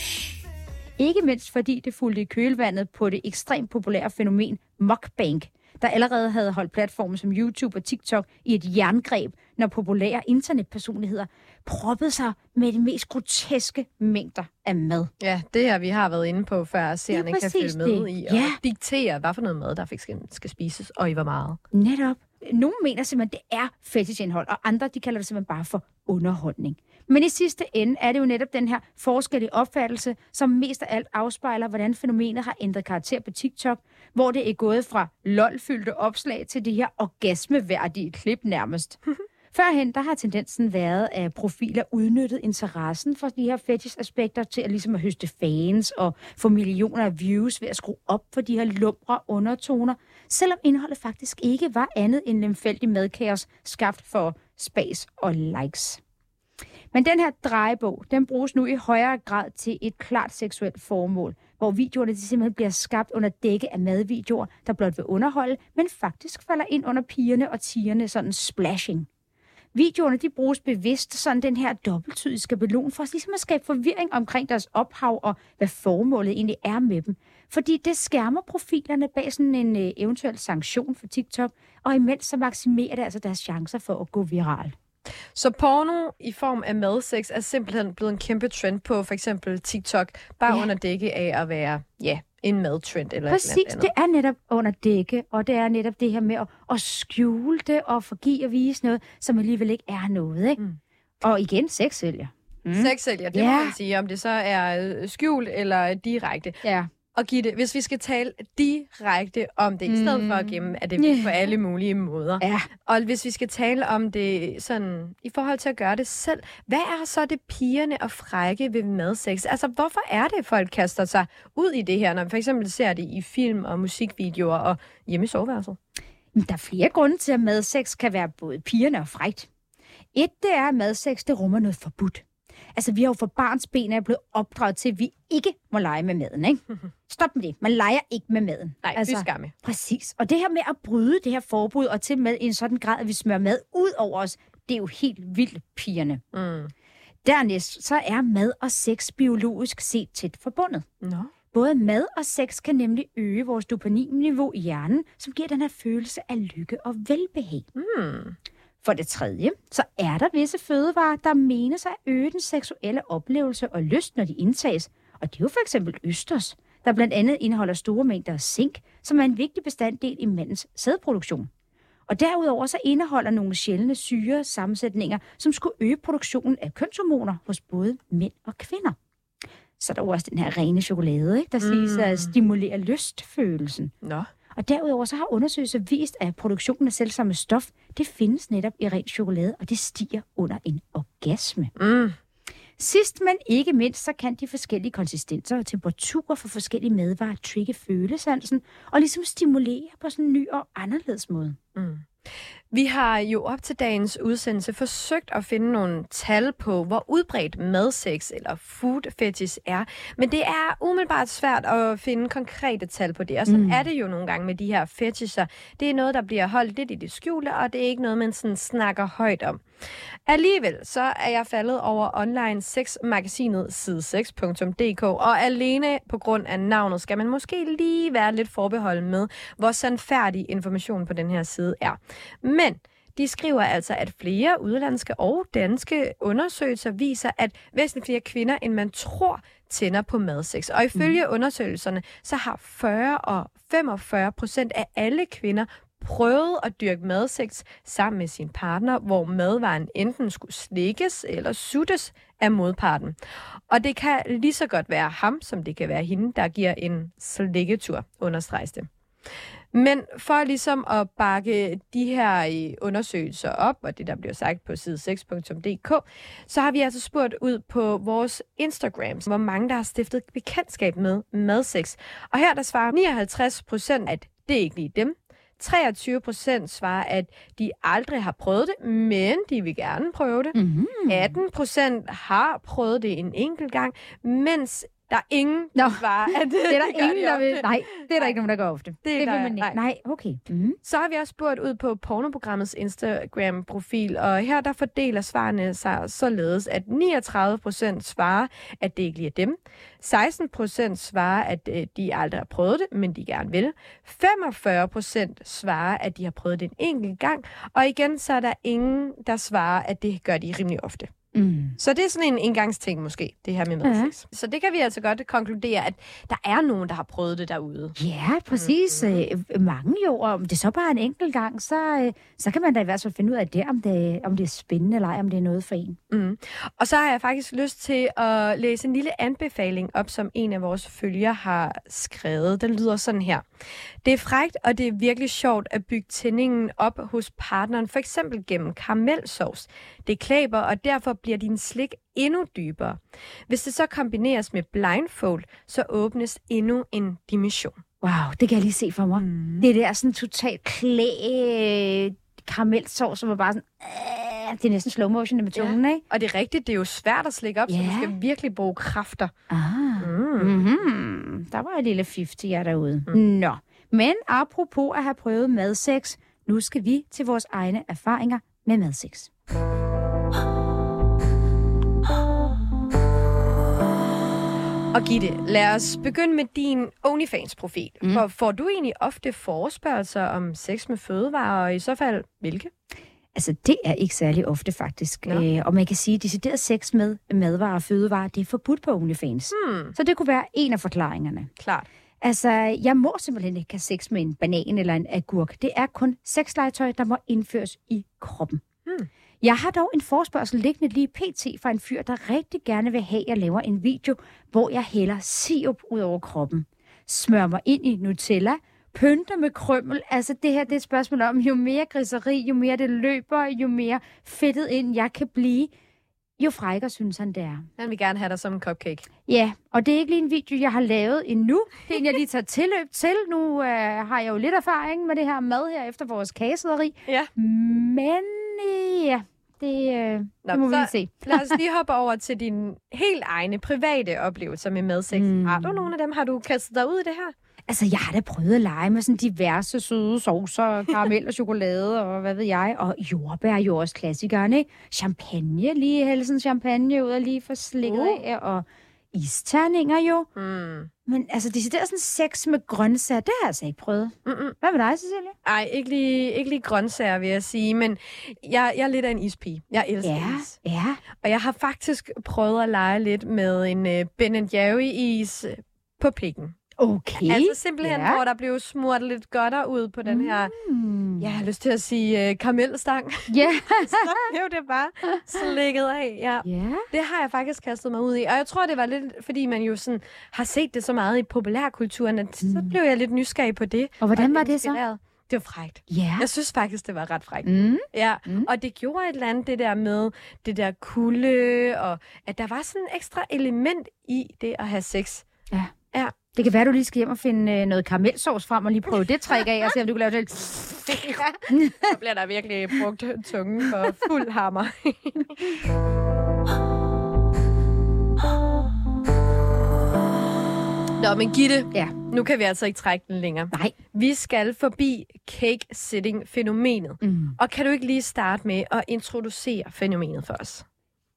Ikke mindst fordi det fulgte i kølvandet på det ekstremt populære fænomen mukbang, der allerede havde holdt platformen som YouTube og TikTok i et jerngreb, når populære internetpersonligheder proppede sig med de mest groteske mængder af mad. Ja, det her, vi har været inde på, før seerne kan følge med det. i og Ja. diktere, hvad for noget mad, der skal, skal spises, og i hvor meget. Netop. Nogle mener simpelthen, det er fetishindhold, og andre de kalder det simpelthen bare for underholdning. Men i sidste ende er det jo netop den her forskellige opfattelse, som mest af alt afspejler, hvordan fænomenet har ændret karakter på TikTok, hvor det er gået fra lol-fyldte opslag til det her orgasmeværdige klip nærmest. (laughs) Førhen, der har tendensen været, at profiler udnyttet interessen for de her fetish-aspekter til at, ligesom at høste fans og få millioner af views ved at skrue op for de her lumre undertoner, selvom indholdet faktisk ikke var andet end lemfældig madkaos skabt for spas og likes. Men den her drejebog, den bruges nu i højere grad til et klart seksuelt formål, hvor videoerne de simpelthen bliver skabt under dække af madvideoer, der blot vil underholde, men faktisk falder ind under pigerne og tigerne sådan splashing. Videoerne de bruges bevidst sådan den her dobbelttydige skabelon for ligesom at skabe forvirring omkring deres ophav og hvad formålet egentlig er med dem. Fordi det skærmer profilerne bag sådan en øh, eventuel sanktion for TikTok, og imens så maksimerer det altså deres chancer for at gå viral. Så porno i form af madsex er simpelthen blevet en kæmpe trend på for eksempel TikTok, bare Ja. under dække af at være ja, en madtrend eller Præcis, et andet. det er netop under dække, og det er netop det her med at, at skjule det og forgive og vise noget, som alligevel ikke er noget. Ikke? Mm. Og igen, sex sælger. Mm. Sex sælger, det Ja. må man sige, om det så er øh, skjult eller direkte. Ja. Og Gitte, hvis vi skal tale direkte om det, i stedet for at gemme, at det er på alle mulige måder. Ja. Og hvis vi skal tale om det sådan, i forhold til at gøre det selv, hvad er så det pigerne og frække ved madsex? Altså, hvorfor er det, folk kaster sig ud i det her, når vi for eksempel ser det i film og musikvideoer og hjemme i soveværelset? Der er flere grunde til, at madsex kan være både pigerne og frægt. Et, det er, at madsex det rummer noget forbudt. Altså, vi har jo for barns ben er blevet opdraget til, at vi ikke må lege med maden, ikke? (laughs) Stop med det. Man leger ikke med maden. Nej, altså, skamme. Præcis. Og det her med at bryde det her forbud, og til med i en sådan grad, at vi smører mad ud over os, det er jo helt vildt, pigerne. Mm. Dernæst, så er mad og sex biologisk set tæt forbundet. Nå. Både mad og sex kan nemlig øge vores dopaminniveau i hjernen, som giver den her følelse af lykke og velbehag. Mm. For det tredje, så er der visse fødevarer, der menes at øge den seksuelle oplevelse og lyst, når de indtages. Og det er jo for eksempel østers, der blandt andet indeholder store mængder zink, som er en vigtig bestanddel i mandens sædproduktion. Og derudover så indeholder nogle sjældne syre sammensætninger, som skulle øge produktionen af kønshormoner hos både mænd og kvinder. Så er der jo også den her rene chokolade, ikke, der siges at stimulere lystfølelsen. Nå. Og derudover så har undersøgelser vist, at produktionen af selvsamme stof, det findes netop i ren chokolade, og det stiger under en orgasme. Mm. Sidst, men ikke mindst, så kan de forskellige konsistenser og temperaturer for forskellige madvarer trigge følesansen og ligesom stimulere på sådan en ny og anderledes måde. Mm. Vi har jo op til dagens udsendelse forsøgt at finde nogle tal på, hvor udbredt madsex eller food fetish er. Men det er umiddelbart svært at finde konkrete tal på det. Og sådan Mm. er det jo nogle gange med de her fetisher. Det er noget, der bliver holdt lidt i det skjulte, og det er ikke noget, man sådan snakker højt om. Alligevel så er jeg faldet over online sexmagasinet side6.dk, og alene på grund af navnet skal man måske lige være lidt forbeholden med, hvor sandfærdig information på den her side er. Men de skriver altså, at flere udlandske og danske undersøgelser viser, at væsentligt flere kvinder, end man tror, tænder på madsex. Og ifølge undersøgelserne, så har 40 og 45 procent af alle kvinder prøvet at dyrke madsex sammen med sin partner, hvor madvaren enten skulle slikkes eller suttes af modparten. Og det kan lige så godt være ham, som det kan være hende, der giver en slikketur, understreges det. Men for ligesom at bakke de her øh, undersøgelser op, og det der bliver sagt på side 6.dk, så har vi altså spurgt ud på vores Instagram, hvor mange der har stiftet bekendtskab med madsex. Og her der svarer 59 procent, at det er ikke lige dem. 23 procent svarer, at de aldrig har prøvet det, men de vil gerne prøve det. Mm-hmm. 18 procent har prøvet det en enkelt gang, mens der er ingen, der Nå. svarer, at (laughs) det, Det er der det ingen, de der vil... Nej, det er der ikke nogen, der gør ofte. Det det vil man ikke. nej. Nej, okay. Mm. Så har vi også spurgt ud på pornoprogrammets Instagram-profil, og her der fordeler svarene sig således, at 39 procent svarer, at det ikke lige er dem. 16 procent svarer, at øh, de aldrig har prøvet det, men de gerne vil. 45 procent svarer, at de har prøvet det en enkelt gang. Og igen, så er der ingen, der svarer, at det gør de rimelig ofte. Mm. Så det er sådan en engangsting måske, det her med medsex. Ja. Så det kan vi altså godt konkludere, at der er nogen, der har prøvet det derude. Ja, præcis. Mm. Øh, mange jo, og om det så bare er en enkelt gang, så, øh, så kan man da i hvert fald finde ud af det, om det, om det er spændende eller ej, om det er noget for en. Mm. Og så har jeg faktisk lyst til at læse en lille anbefaling op, som en af vores følgere har skrevet. Den lyder sådan her. Det er frægt, og det er virkelig sjovt at bygge tændingen op hos partneren, for eksempel gennem karamelsovs. Det klæber, og derfor bliver din slik endnu dybere. Hvis det så kombineres med blindfold, så åbnes endnu en dimension. Wow, det kan jeg lige se for mig. Mm. Det der sådan totalt klæ karamelsovs, som er bare sådan... Øh, det er næsten slow motion med tungen, Ja. ikke? Og det er rigtigt, det er jo svært at slikke op, så Ja. du skal virkelig bruge kræfter. Ah. Mm. Mm-hmm. Der var et lille fif til jer derude. Mm. Nå, men apropos at have prøvet madsex, nu skal vi til vores egne erfaringer med madsex. Og Gitte, lad os begynde med din OnlyFans-profil. Mm. For får du egentlig ofte forespørgelser om sex med fødevarer, og i så fald hvilke? Altså, det er ikke særlig ofte, faktisk. Nå. Øh, og man kan sige, at decideret sex med madvarer og fødevarer, det er forbudt på OnlyFans. Hmm, Så det kunne være en af forklaringerne. klart. Altså, jeg må simpelthen ikke have sex med en banan eller en agurk. Det er kun sexlegetøj, der må indføres i kroppen. Hmm. Jeg har dog en forspørgsel liggende lige pt. fra en fyr, der rigtig gerne vil have, at jeg laver en video, hvor jeg hælder sirup ud over kroppen. Smør mig ind i Nutella, pynter med krømmel. Altså, det her det er et spørgsmål om, jo mere griseri, jo mere det løber, jo mere fedtet ind jeg kan blive, jo frækker synes han, det er. Han vil gerne have dig som en cupcake. Ja, og det er ikke lige en video, jeg har lavet endnu. Det er en, jeg lige tager tilløb til. Nu øh, har jeg jo lidt erfaring med det her mad her efter vores kagesederi. Ja. Men øh, ja, det, øh, Nå, det må vi så lige se. (laughs) Lad os lige hoppe over til dine helt egne private oplevelser med madsex. Mm. Har du nogle af dem? Har du kastet dig ud i det her? Altså, jeg har da prøvet at lege med sådan diverse søde saucer, (laughs) karamel og chokolade og hvad ved jeg. Og jordbær er jo også klassikeren, ikke? Champagne, lige hælde sådan champagne ud og lige få slikket Uh. af. Og isterninger jo. Mm. Men altså, decideret sådan sex med grøntsager, det har jeg altså ikke prøvet. Mm-mm. Hvad med dig, Cecilie? Ej, ikke lige, ikke lige grøntsager, vil jeg sige, men jeg, jeg er lidt af en ispige. Jeg elsker Ja, is. ja. Og jeg har faktisk prøvet at lege lidt med en uh, Ben Jerry-is på pikken. Okay. Altså simpelthen, ja. hvor der blev smurt lidt godter ud på den her, Mm. ja, jeg har lyst til at sige uh, kamelstang. Ja. (laughs) Så blev det bare slikket af, ja. ja. Det har jeg faktisk kastet mig ud i. Og jeg tror, det var lidt, fordi man jo sådan har set det så meget i populærkulturen, at så blev jeg lidt nysgerrig på det. Mm. Og hvordan og var det så? Det var frægt. Ja. Jeg synes faktisk, det var ret frækt. Mm. Ja, Mm. mm. og det gjorde et eller andet, det der med det der kulde, og at der var sådan et ekstra element i det at have sex. Ja. Ja. Det kan være, du lige skal hjem og finde øh, noget karamelsovs frem og lige prøve det træk af, og se, om du kan lave det. ja. (laughs) Så bliver der virkelig brugt tungen for fuld hammer. (laughs) Nå, men Gitte, Ja. nu kan vi altså ikke trække den længere. Nej. Vi skal forbi cake-sitting-fænomenet. Mm. Og kan du ikke lige starte med at introducere fænomenet for os?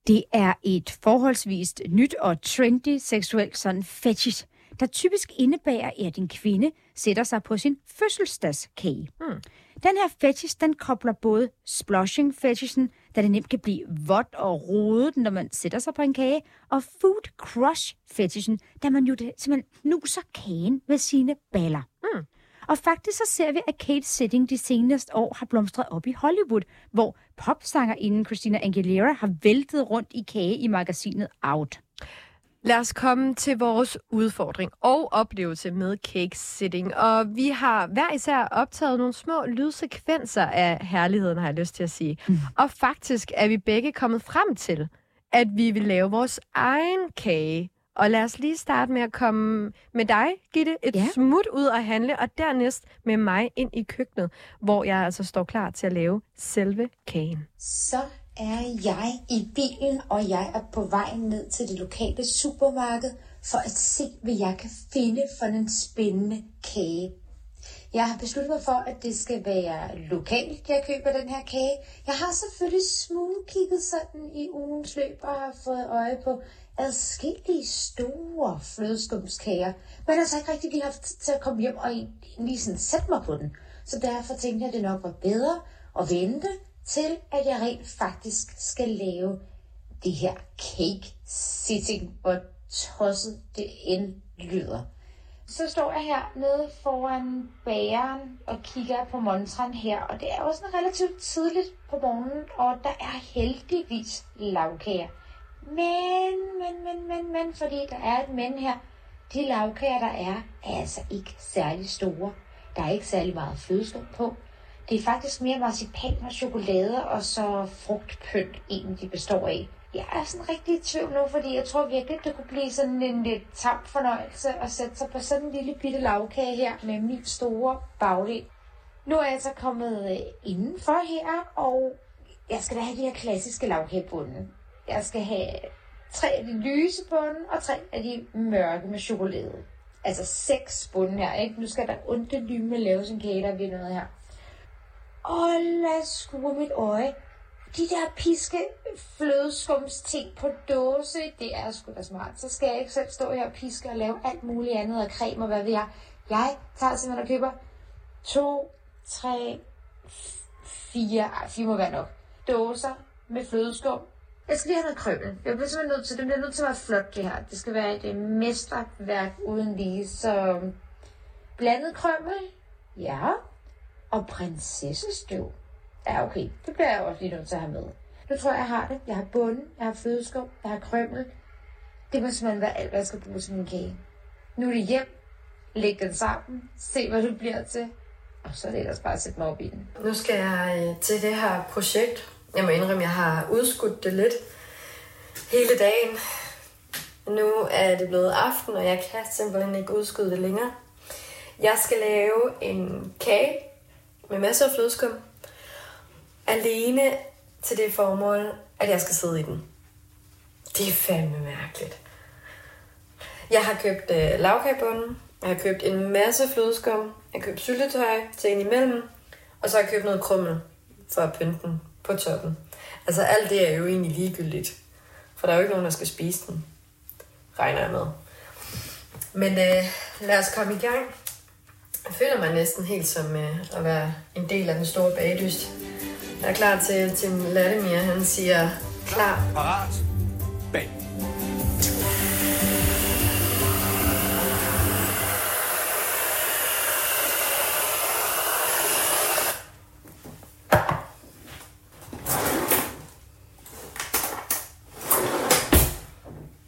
Det er et forholdsvist nyt og trendy seksuelt sådan fetish, der typisk indebærer, at en kvinde sætter sig på sin fødselsdagskage. Hmm. Den her fetish, den kobler både splushing fetishen, da det nemt kan blive vådt og rodet, når man sætter sig på en kage, og food crush fetishen, da man jo det, simpelthen knuser kagen med sine baller. Hmm. Og faktisk så ser vi, at Kate Sitting de seneste år har blomstret op i Hollywood, hvor popsangerinden Christina Aguilera har væltet rundt i kage i magasinet Out. Lad os komme til vores udfordring og oplevelse med cake sitting. Og vi har hver især optaget nogle små lydsekvenser af herligheden, har jeg lyst til at sige. Mm. Og faktisk er vi begge kommet frem til, at vi vil lave vores egen kage. Og lad os lige starte med at komme med dig, Gitte, et Ja. smut ud og handle, og dernæst med mig ind i køkkenet, hvor jeg altså står klar til at lave selve kagen. Så er jeg i bilen, og jeg er på vej ned til det lokale supermarked for at se, hvad jeg kan finde for en spændende kage. Jeg har besluttet mig for, at det skal være lokalt, jeg køber den her kage. Jeg har selvfølgelig smugkigget sådan i ugens løb og har fået øje på adskillige store flødeskumskager, men altså ikke rigtig lige haft til at komme hjem og lige sådan sætte mig på den. Så derfor tænkte jeg, at det nok var bedre at vente til, at jeg rent faktisk skal lave det her cake sitting, hvor tosset det end lyder. Så står jeg her nede foran bageren og kigger på montren her, og det er også relativt tidligt på morgenen, og der er heldigvis lavkager. Men, men, men, men, men, fordi der er et men her. De lavkager, der er, er altså ikke særlig store. Der er ikke særlig meget flødeskum på. Det er faktisk mere marcipan og chokolade og så frugtpynt, egentlig består af. Jeg er sådan rigtig i tvivl nu, fordi jeg tror virkelig, det kunne blive sådan en lidt tam fornøjelse at sætte sig på sådan en lille bitte lavkage her med min store bagdel. Nu er jeg så kommet øh, indenfor her, og jeg skal da have de her klassiske lavkagebunde. Jeg skal have tre af de lyse bunde og tre af de mørke med chokolade. Altså seks bunde her, ikke? Nu skal der ondt lyme lave en kage, der bliver noget her. Og lad os mit øje. De der piske flødeskums ting på dåse, det er sgu da smart. Så skal jeg ikke selv stå her og piske og lave alt muligt andet og creme og hvad ved jeg. Jeg tager simpelthen og køber to, tre, fire, ej, fire må være nok, dåser med flødeskum. Jeg skal lige have noget krømmel. Jeg bliver simpelthen nødt til, det bliver nødt til at være flot det her. Det skal være et øh, mesterværk uden lige. Så blandet krømmel, ja. Og prinsessestøv. Ja, okay. Det bliver jeg også lige nødt til at have med. Nu tror jeg, jeg har det. Jeg har bunden, jeg har flødeskum, jeg har krømmel. Det må simpelthen være alt, hvad jeg skal bruge til min kage. Nu er det hjem. Læg den sammen. Se, hvad det bliver til. Og så er det ellers bare at sætte mig op i den. Nu skal jeg øh, til det her projekt. Jeg må indrømme, jeg har udskudt det lidt hele dagen. Nu er det blevet aften, og jeg kan simpelthen ikke udskyde det længere. Jeg skal lave en kage med masser af flødeskum. Alene til det formål, at jeg skal sidde i den. Det er fandme mærkeligt. Jeg har købt øh, lavkagebunden. Jeg har købt en masse flødeskum. Jeg har købt syltetøj til en imellem. Og så har jeg købt noget krummel for at pynte den på toppen. Altså alt det er jo egentlig ligegyldigt. For der er jo ikke nogen, der skal spise den. Regner jeg med. Men øh, lad os komme i gang. Jeg føler mig næsten helt som øh, at være en del af den store bagdyst. Jeg er klar til, til Vladimir. Han siger, klar. Parat. Bag.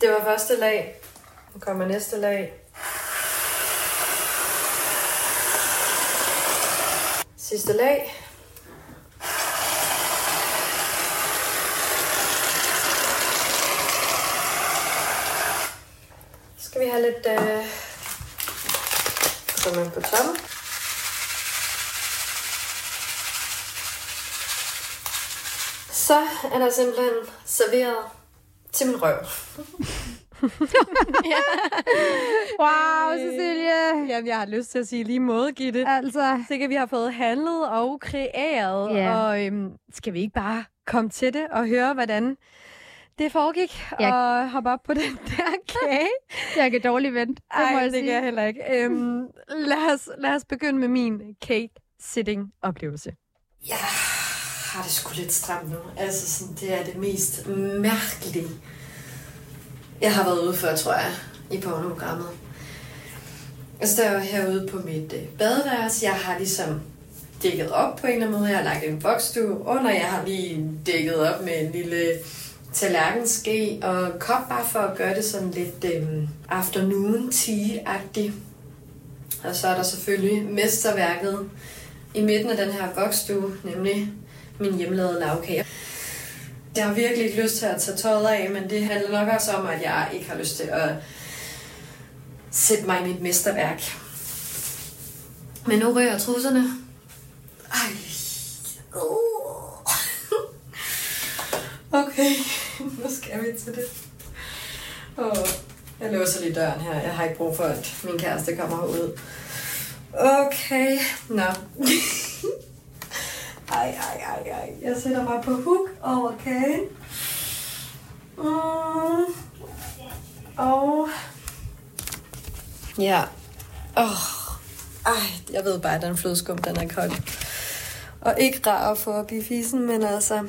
Det var første lag. Nu kommer næste lag. Sidste lag. Så skal vi have lidt øh, krømmel på toppen. Så er der simpelthen serveret til min røv. (laughs) (laughs) Wow, Cecilie. Jamen, jeg har lyst til at sige lige måde, Gitte. Altså. Så kan vi have fået handlet og kreeret. Ja. Og øhm, skal vi ikke bare komme til det og høre, hvordan det foregik? Jeg- Og hoppe op på (laughs) den der kage? Jeg kan dårligt vente. Det må Ej, jeg det sige. kan jeg heller ikke. Øhm, lad, os, lad os begynde med min cake-sitting-oplevelse. Jeg har det sgu lidt stramt nu. Altså, sådan, det er det mest mærkelige, jeg har været ude for, tror jeg, i pornogrammet. Jeg står herude på mit øh, badeværelse. Jeg har ligesom dækket op på en eller anden måde. Jeg har lagt en boksstue under. Jeg har lige dækket op med en lille tallerkenske og kop, bare for at gøre det sådan lidt øh, afternoon tea-agtigt. Og så er der selvfølgelig mesterværket i midten af den her boksstue, nemlig min hjemmelavede lavkage. Jeg har virkelig ikke lyst til at tage tøjet af, men det handler nok også om, at jeg ikke har lyst til at sætte mig i mit mesterværk. Men nu rører trusserne. Ej. (laughs) Okay, nu skal vi til det. Oh, jeg låser lige døren her. Jeg har ikke brug for, at min kæreste kommer herud. Okay, nå. (laughs) Ej, ej, ej, ej. Jeg sætter mig på hook over kagen. Mm. Og... Ja. Åh. Oh. Ej, jeg ved bare, at den flødeskum, den er kold. Og ikke rar at få op i fisen, men altså...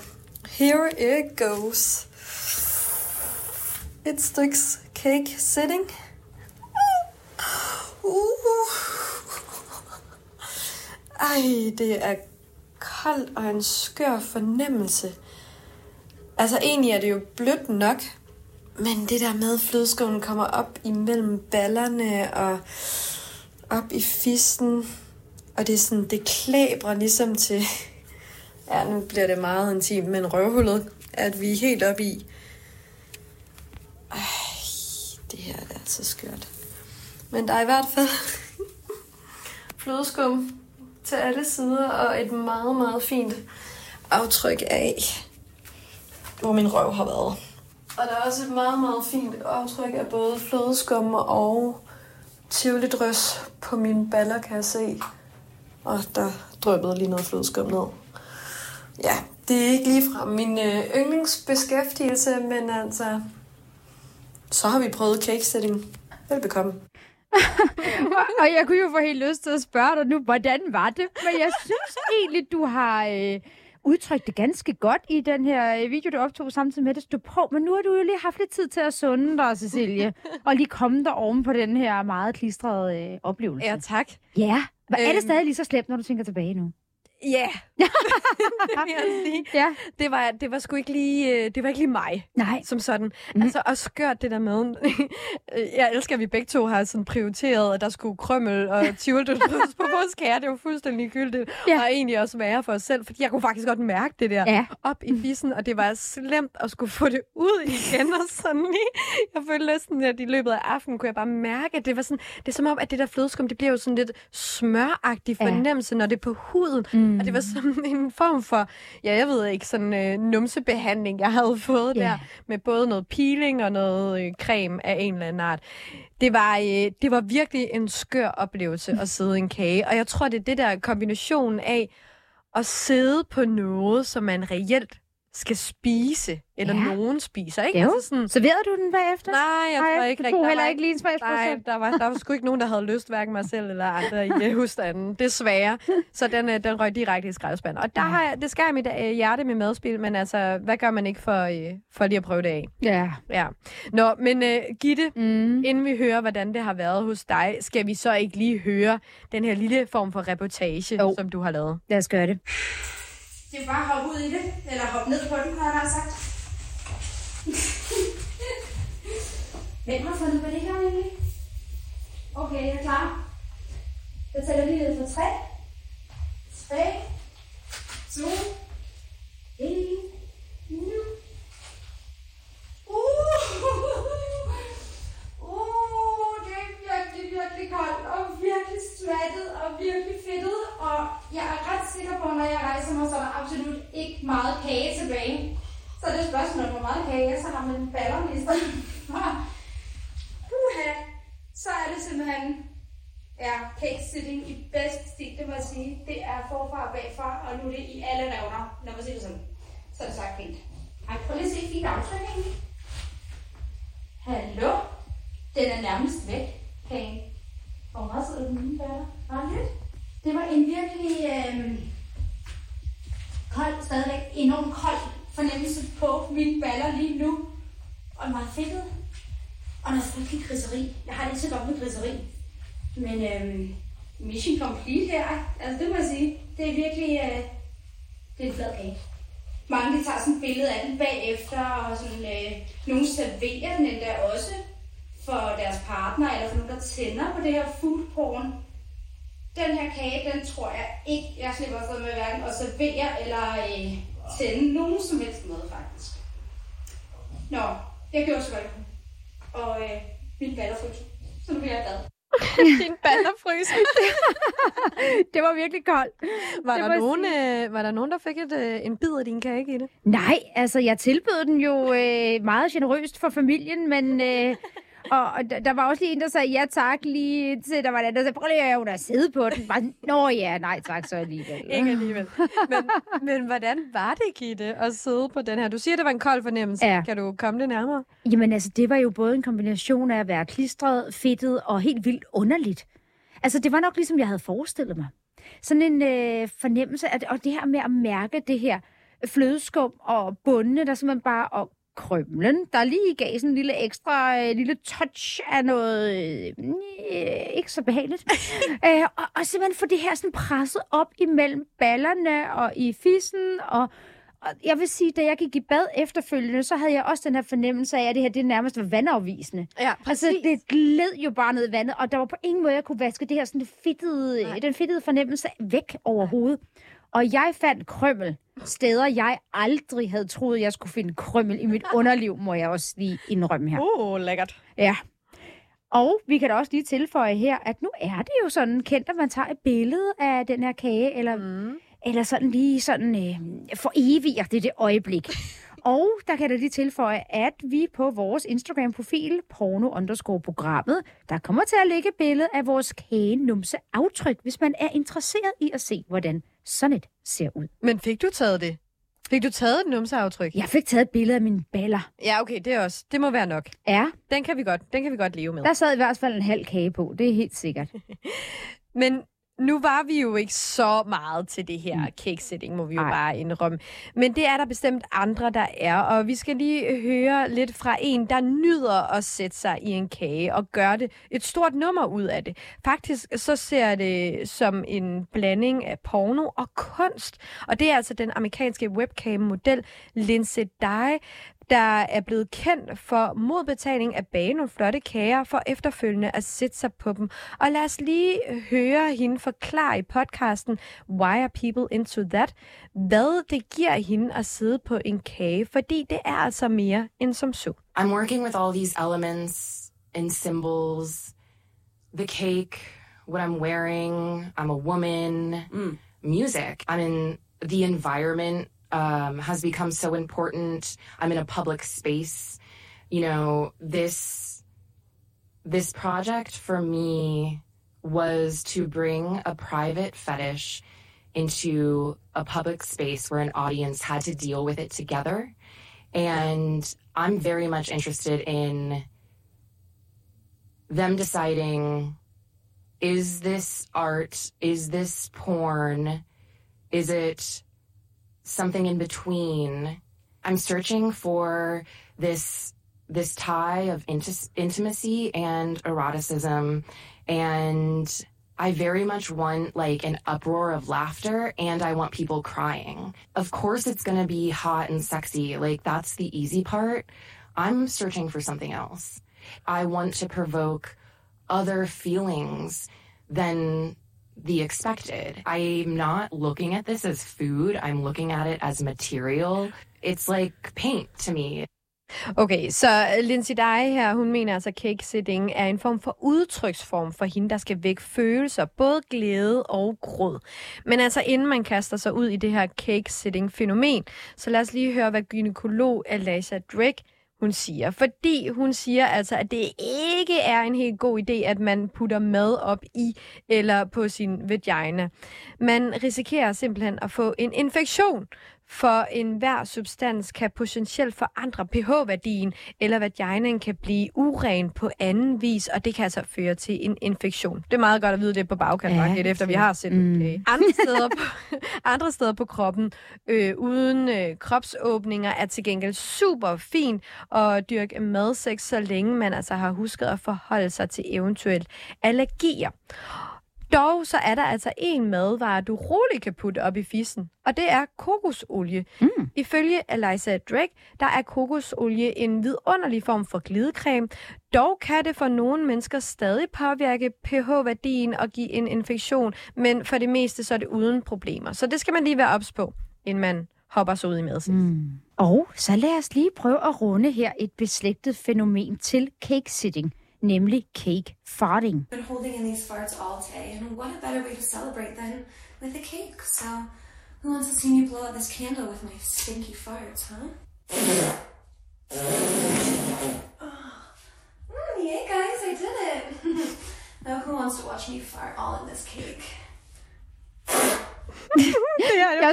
Here it goes. et stykke cake sitting. Uh. Ej, det er koldt og en skør fornemmelse. Altså egentlig er det jo blødt nok, men det der med, at flødeskålen kommer op imellem ballerne og op i fisten, og det er sådan, det klæber ligesom til, ja, nu bliver det meget intimt, men røvhullet, at vi er helt op i. Ej, det her er så skørt. Men der er i hvert fald (laughs) flødeskum til alle sider, og et meget, meget fint aftryk af, hvor min røv har været. Og der er også et meget, meget fint aftryk af både flødeskum og tivoli-drøs på mine baller, kan jeg se. Og der dryppede lige noget flødeskum ned. Ja, det er ikke lige fra min øh, yndlingsbeskæftigelse, men altså, så har vi prøvet cake setting. Velbekomme og, (laughs) og jeg kunne jo få helt lyst til at spørge dig nu, hvordan var det? Men jeg synes egentlig, du har øh, udtrykt det ganske godt i den her øh, video, du optog samtidig med det stod på. Men nu har du jo lige haft lidt tid til at sunde dig, Cecilie, (laughs) og lige komme der oven på den her meget klistrede øh, oplevelse. Ja, tak. Ja. Hva, er det Øhm. stadig lige så slemt, når du tænker tilbage nu? Ja, (laughs) det vil jeg sige. Ja. Det var, det var sgu ikke lige, øh, det var ikke lige mig. Nej. Som sådan. Mm. Altså, og skørt det der med. (laughs) jeg elsker, at vi begge to har sådan prioriteret, at der skulle krømmel og tivldødsbrøds (laughs) på vores kære. Det var fuldstændig gyldigt. Ja. Og egentlig også være for os selv, fordi jeg kunne faktisk godt mærke det der Ja. op i fissen, og det var slemt at skulle få det ud igen. Og sådan lige. Jeg følte næsten, at i løbet af aftenen kunne jeg bare mærke, at det var sådan, det er som om, at det der flødeskum, det bliver jo sådan lidt smøragtig Ja. fornemmelse, når det er på huden. Mm. Og det var sådan en form for, ja, jeg ved ikke, sådan øh, numsebehandling, jeg havde fået Ja. der, med både noget peeling og noget øh, creme af en eller anden art. Det var, øh, det var virkelig en skør oplevelse at sidde i en kage, og jeg tror, det er det der kombination af at sidde på noget, som man reelt skal spise, eller Ja. nogen spiser, ikke? Jo. Altså sådan, Serverede du den bagefter? Nej, jeg Nej, tror ikke du rigtig. tog der heller ikke lige en Nej, der var, der var sgu ikke nogen, der havde lyst, hverken mig selv eller andre i øh, husstanden. Desværre. Så den, øh, den røg direkte i skraldespanden. Og der har jeg, det skar mit øh, hjerte med madspil, men altså, hvad gør man ikke for, øh, for lige at prøve det af? Ja. Ja. Nå, men øh, Gitte, Mm. inden vi hører, hvordan det har været hos dig, skal vi så ikke lige høre den her lille form for reportage, Jo. som du har lavet? Lad os gøre det. Det er bare at hoppe ud i det, eller hoppe ned på den, har jeg sagt. Hvem har fundet på det her egentlig? Okay, jeg er klar. Jeg tæller lige ned for 3. 3. 2. 1. Nu. Uh, uh, det er virkelig, virkelig koldt, og virkelig smattet, og virkelig fedtet, og jeg er ret sikker på, når jeg rejser mig, så er der absolut ikke meget kage tilbage. Så er det et spørgsmål, hvor meget kage jeg så har med ballerne i stedet for. Uha, så er det simpelthen ja, cake sitting i bedst stil, det må jeg sige. Det er forfra og bagfra, og nu er det i alle revner. Når man siger det sådan. Så er det sagt fint. Ej, prøv lige at se fint aftryk egentlig. Hallo? Den er nærmest væk, kagen. Hvor meget sidder den mine baller? Bare lidt. Det var en virkelig øh, kold, stadigvæk enormt kold fornemmelse på mine baller lige nu. Og meget fedtet. Og noget frygtelig griseri. Jeg har det ikke så godt med griseri. Men øh, mission complete her. Altså det må jeg sige. Det er virkelig øh, det er en flad kage. Mange de tager sådan et billede af den bagefter, og sådan, øh, nogle serverer den endda også for deres partner, eller for nogen, der tænder på det her food porn. Den her kage, den tror jeg ikke, jeg slipper afsted med hverken at servere eller øh, tænde nogen som helst måde, faktisk. Nå, jeg gjorde så godt. Og øh, min baller fryser. Så nu bliver jeg glad. (laughs) Din baller fryser. (laughs) det var virkelig koldt. Var, Det der jeg nogen, øh, var der nogen, der fik et, øh, en bid af din kage i det? Nej, altså jeg tilbød den jo øh, meget generøst for familien, men... Øh, (laughs) og, og der, var også lige en, der sagde ja tak lige til, der var den, der sagde, prøv lige at da sidde på den. Bare, Nå ja, nej tak så alligevel. (laughs) Ikke alligevel. Men, men hvordan var det, Gitte, at sidde på den her? Du siger, det var en kold fornemmelse. Ja. Kan du komme det nærmere? Jamen altså, det var jo både en kombination af at være klistret, fedtet og helt vildt underligt. Altså, det var nok ligesom, jeg havde forestillet mig. Sådan en øh, fornemmelse af det, og det her med at mærke det her flødeskum og bundene, der simpelthen bare, og krømlen, der lige gav sådan en lille ekstra, øh, lille touch af noget øh, ikke så behageligt. (laughs) øh, og, og simpelthen få det her sådan presset op imellem ballerne og i fissen, og, og jeg vil sige, da jeg gik i bad efterfølgende, så havde jeg også den her fornemmelse af, at det her det nærmest var vandafvisende. Ja, Altså, det gled jo bare ned i vandet, og der var på ingen måde, jeg kunne vaske det her sådan fedtede, den fedtede fornemmelse væk overhovedet. Og jeg fandt krømmel steder, jeg aldrig havde troet, jeg skulle finde krømmel i mit underliv, må jeg også lige indrømme her. Uh, lækkert. Ja. Og vi kan da også lige tilføje her, at nu er det jo sådan kendt, at man tager et billede af den her kage, eller, mm. eller sådan lige sådan øh, for eviger det det øjeblik. (laughs) Og der kan jeg da lige tilføje, at vi på vores Instagram-profil, porno underscore programmet, der kommer til at lægge et billede af vores kagenumse aftryk, hvis man er interesseret i at se, hvordan sådan et ser ud. Men fik du taget det? Fik du taget et numseaftryk? Jeg fik taget et billede af mine baller. Ja, okay, det er også. Det må være nok. Ja. Den kan vi godt, den kan vi godt leve med. Der sad i hvert fald en halv kage på, det er helt sikkert. (laughs) Men nu var vi jo ikke så meget til det her cake-sitting, må vi jo Ej. bare indrømme. Men det er der bestemt andre, der er. Og vi skal lige høre lidt fra en, der nyder at sætte sig i en kage og gøre det et stort nummer ud af det. Faktisk så ser det som en blanding af porno og kunst. Og det er altså den amerikanske webcam-model Lindsay Dye, der er blevet kendt for modbetaling at bage nogle flotte kager for efterfølgende at sætte sig på dem. Og lad os lige høre hende forklare i podcasten Why are people into that? Hvad det giver hende at sidde på en kage, fordi det er altså mere end som så. I'm working with all these elements and symbols. The cake, what I'm wearing, I'm a woman, music. I mean, the environment um, has become so important. I'm in a public space. You know, this this project for me was to bring a private fetish into a public space where an audience had to deal with it together. And I'm very much interested in them deciding is this art? Is this porn? Is it something in between? I'm searching for this this tie of inti- intimacy and eroticism and I very much want like an uproar of laughter and I want people crying. Of course it's going to be hot and sexy. Like that's the easy part. I'm searching for something else. I want to provoke other feelings than the expected. I'm not looking at this as food. I'm looking at it as material. It's like paint to me. Okay, så Lindsay Dye her, hun mener altså, at cake-sitting er en form for udtryksform for hende, der skal vække følelser, både glæde og gråd. Men altså, inden man kaster sig ud i det her cake-sitting-fænomen, så lad os lige høre, hvad gynekolog Alicia Drake hun siger. Fordi hun siger altså, at det ikke er en helt god idé, at man putter mad op i eller på sin vagina. Man risikerer simpelthen at få en infektion, for enhver substans kan potentielt forandre pH-værdien, eller vaginaen kan blive uren på anden vis, og det kan altså føre til en infektion. Det er meget godt at vide det på bagkant, ja, lidt efter vi har set mm. okay. andre, steder på, (laughs) andre steder på kroppen, øh, uden øh, kropsåbninger, er til gengæld super fint at dyrke madsex, så længe man altså har husket at forholde sig til eventuelt allergier. Dog så er der altså en madvare, du roligt kan putte op i fissen, og det er kokosolie. Mm. Ifølge Eliza Drake, der er kokosolie en vidunderlig form for glidecreme. Dog kan det for nogle mennesker stadig påvirke pH-værdien og give en infektion, men for det meste så er det uden problemer. Så det skal man lige være ops på, inden man hopper så ud i madsex. Mm. Og så lad os lige prøve at runde her et beslægtet fænomen til cake-sitting, nemlig cake farting. been holding in these farts all day, and what a better way to celebrate than with a cake. So, who wants to see me blow out this candle with my stinky farts, huh?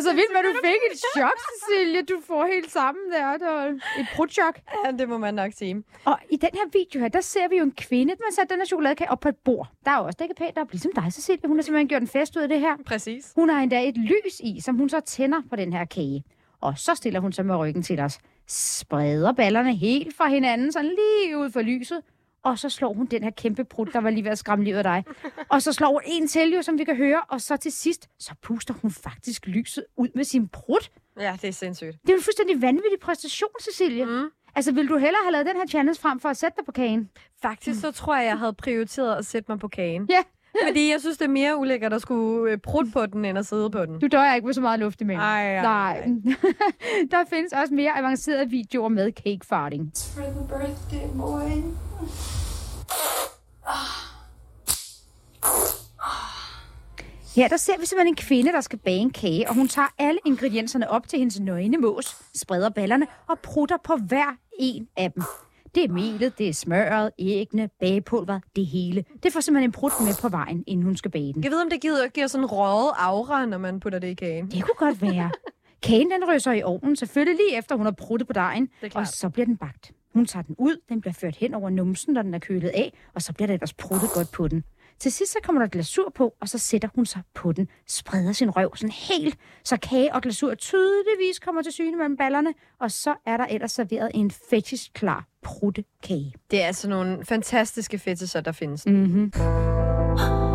Så vild med, at du fik et chok, Cecilie. Du får helt sammen der. Det var et brudchok. Ja, det må man nok sige. Og i den her video her, der ser vi jo en kvinde, man sætter den her chokoladekage op på et bord. Der er jo også dækket pænt op, ligesom dig, Cecilie. Hun har simpelthen gjort en fest ud af det her. Præcis. Hun har endda et lys i, som hun så tænder på den her kage. Og så stiller hun sig med ryggen til os. spreder ballerne helt fra hinanden, sådan lige ud for lyset, og så slår hun den her kæmpe brud, der var lige ved at skræmme livet af dig. Og så slår hun en til, jo, som vi kan høre, og så til sidst, så puster hun faktisk lyset ud med sin brud. Ja, det er sindssygt. Det er en fuldstændig vanvittig præstation, Cecilie. Mm. Altså, vil du hellere have lavet den her challenge frem for at sætte dig på kagen? Faktisk, så tror jeg, jeg havde prioriteret at sætte mig på kagen. Ja. (laughs) Fordi jeg synes, det er mere ulækkert at skulle øh, prutte på den, end at sidde på den. Du døjer ikke med så meget luft imellem. Ej, ej, Nej. (laughs) der findes også mere avancerede videoer med cake farting. For the birthday boy. Her der ser vi simpelthen en kvinde, der skal bage en kage, og hun tager alle ingredienserne op til hendes nøgne mås, spreder ballerne og prutter på hver en af dem. Det er melet, det er smøret, æggene, bagepulver, det hele. Det får simpelthen en prut med på vejen, inden hun skal bage den. Jeg ved, om det giver, giver sådan en røget aura, når man putter det i kagen. Det kunne godt være. (laughs) Kagen den røser i ovnen, selvfølgelig lige efter hun har pruttet på dejen, og så bliver den bagt. Hun tager den ud, den bliver ført hen over numsen, når den er kølet af, og så bliver der ellers pruttet godt på den. Til sidst så kommer der glasur på, og så sætter hun sig på den, spreder sin røv sådan helt, så kage og glasur tydeligvis kommer til syne mellem ballerne, og så er der ellers serveret en fetish klar pruttekage. Det er altså nogle fantastiske fetisser, der findes. (gasps) (gasps) Mm-hmm.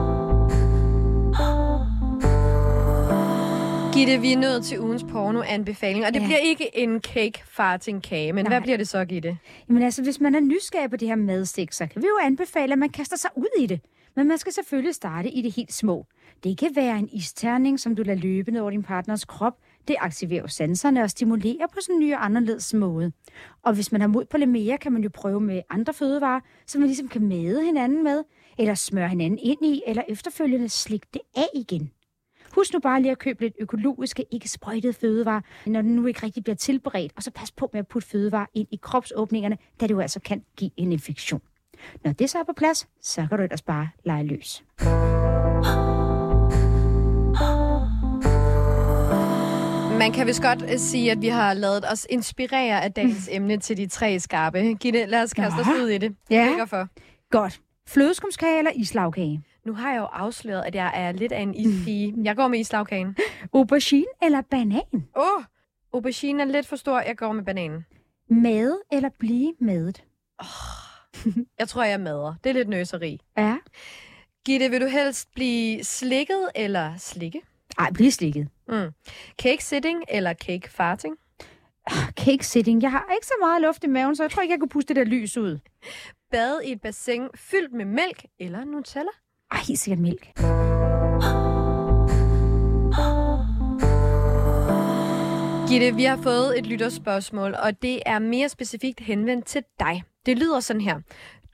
Gitte, vi er nødt til ugens porno-anbefaling, og det ja. bliver ikke en cake farting kage, men Nej. hvad bliver det så, Gitte? Jamen altså, hvis man er nysgerrig på det her madstik, så kan vi jo anbefale, at man kaster sig ud i det. Men man skal selvfølgelig starte i det helt små. Det kan være en isterning, som du lader løbe ned over din partners krop. Det aktiverer jo sanserne og stimulerer på sådan en ny og anderledes måde. Og hvis man har mod på lidt mere, kan man jo prøve med andre fødevarer, som man ligesom kan made hinanden med, eller smøre hinanden ind i, eller efterfølgende slikke det af igen. Husk nu bare lige at købe lidt økologiske, ikke sprøjtede fødevarer, når den nu ikke rigtig bliver tilberedt, og så pas på med at putte fødevarer ind i kropsåbningerne, da det jo altså kan give en infektion. Når det så er på plads, så kan du ellers bare lege løs. Man kan vist godt øh, sige, at vi har lavet os inspirere af dagens emne til de tre skarpe. Gitte, lad os kaste os ud i det. Ja. Lækker for. Godt. Flødeskumskage eller islagkage? Nu har jeg jo afsløret, at jeg er lidt af en ispige. Jeg går med islagkagen. Aubergine eller banan? Åh, oh, aubergine er lidt for stor. Jeg går med bananen. Mad eller blive madet? Jeg tror, jeg er mader. Det er lidt nøseri. Ja. Gitte, vil du helst blive slikket eller slikke? Ej, blive slikket. Mm. Cake sitting eller cake farting? Cake sitting. Jeg har ikke så meget luft i maven, så jeg tror ikke, jeg kunne puste det der lys ud. Bade i et bassin fyldt med mælk eller Nutella? Ej, helt sikkert mælk. Gitte, vi har fået et lytterspørgsmål, og det er mere specifikt henvendt til dig. Det lyder sådan her.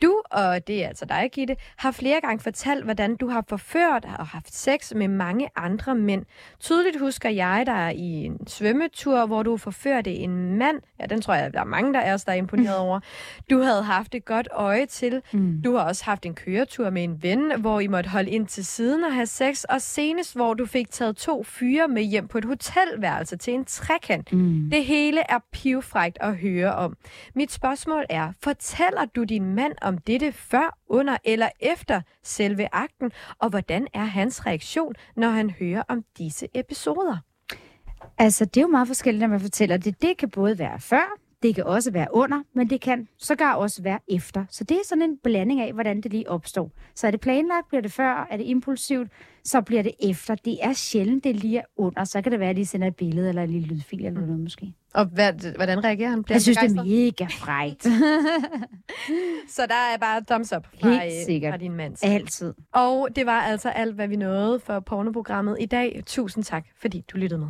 Du, og det er altså dig, Gitte, har flere gange fortalt, hvordan du har forført og haft sex med mange andre mænd. Tydeligt husker jeg dig i en svømmetur, hvor du forførte en mand. Ja, den tror jeg, der er mange, der er os, der er imponeret (laughs) over. Du havde haft et godt øje til. Mm. Du har også haft en køretur med en ven, hvor I måtte holde ind til siden og have sex. Og senest, hvor du fik taget to fyre med hjem på et hotelværelse til en trekant. Mm. Det hele er pivfrægt at høre om. Mit spørgsmål er, fortæller du din mand om dette før, under eller efter selve akten, og hvordan er hans reaktion, når han hører om disse episoder? Altså, det er jo meget forskelligt, når man fortæller det. Det kan både være før, det kan også være under, men det kan sågar også være efter. Så det er sådan en blanding af, hvordan det lige opstår. Så er det planlagt, bliver det før, er det impulsivt, så bliver det efter. Det er sjældent, det lige er under. Så kan det være, at de sender et billede eller en lille lydfil eller noget måske. Og hvad, hvordan reagerer han? Bliver Jeg synes, det er mega frægt. (laughs) Så der er bare thumbs up fra, Helt øh, sikkert. fra din mands. Altid. Og det var altså alt, hvad vi nåede for pornoprogrammet i dag. Tusind tak, fordi du lyttede med.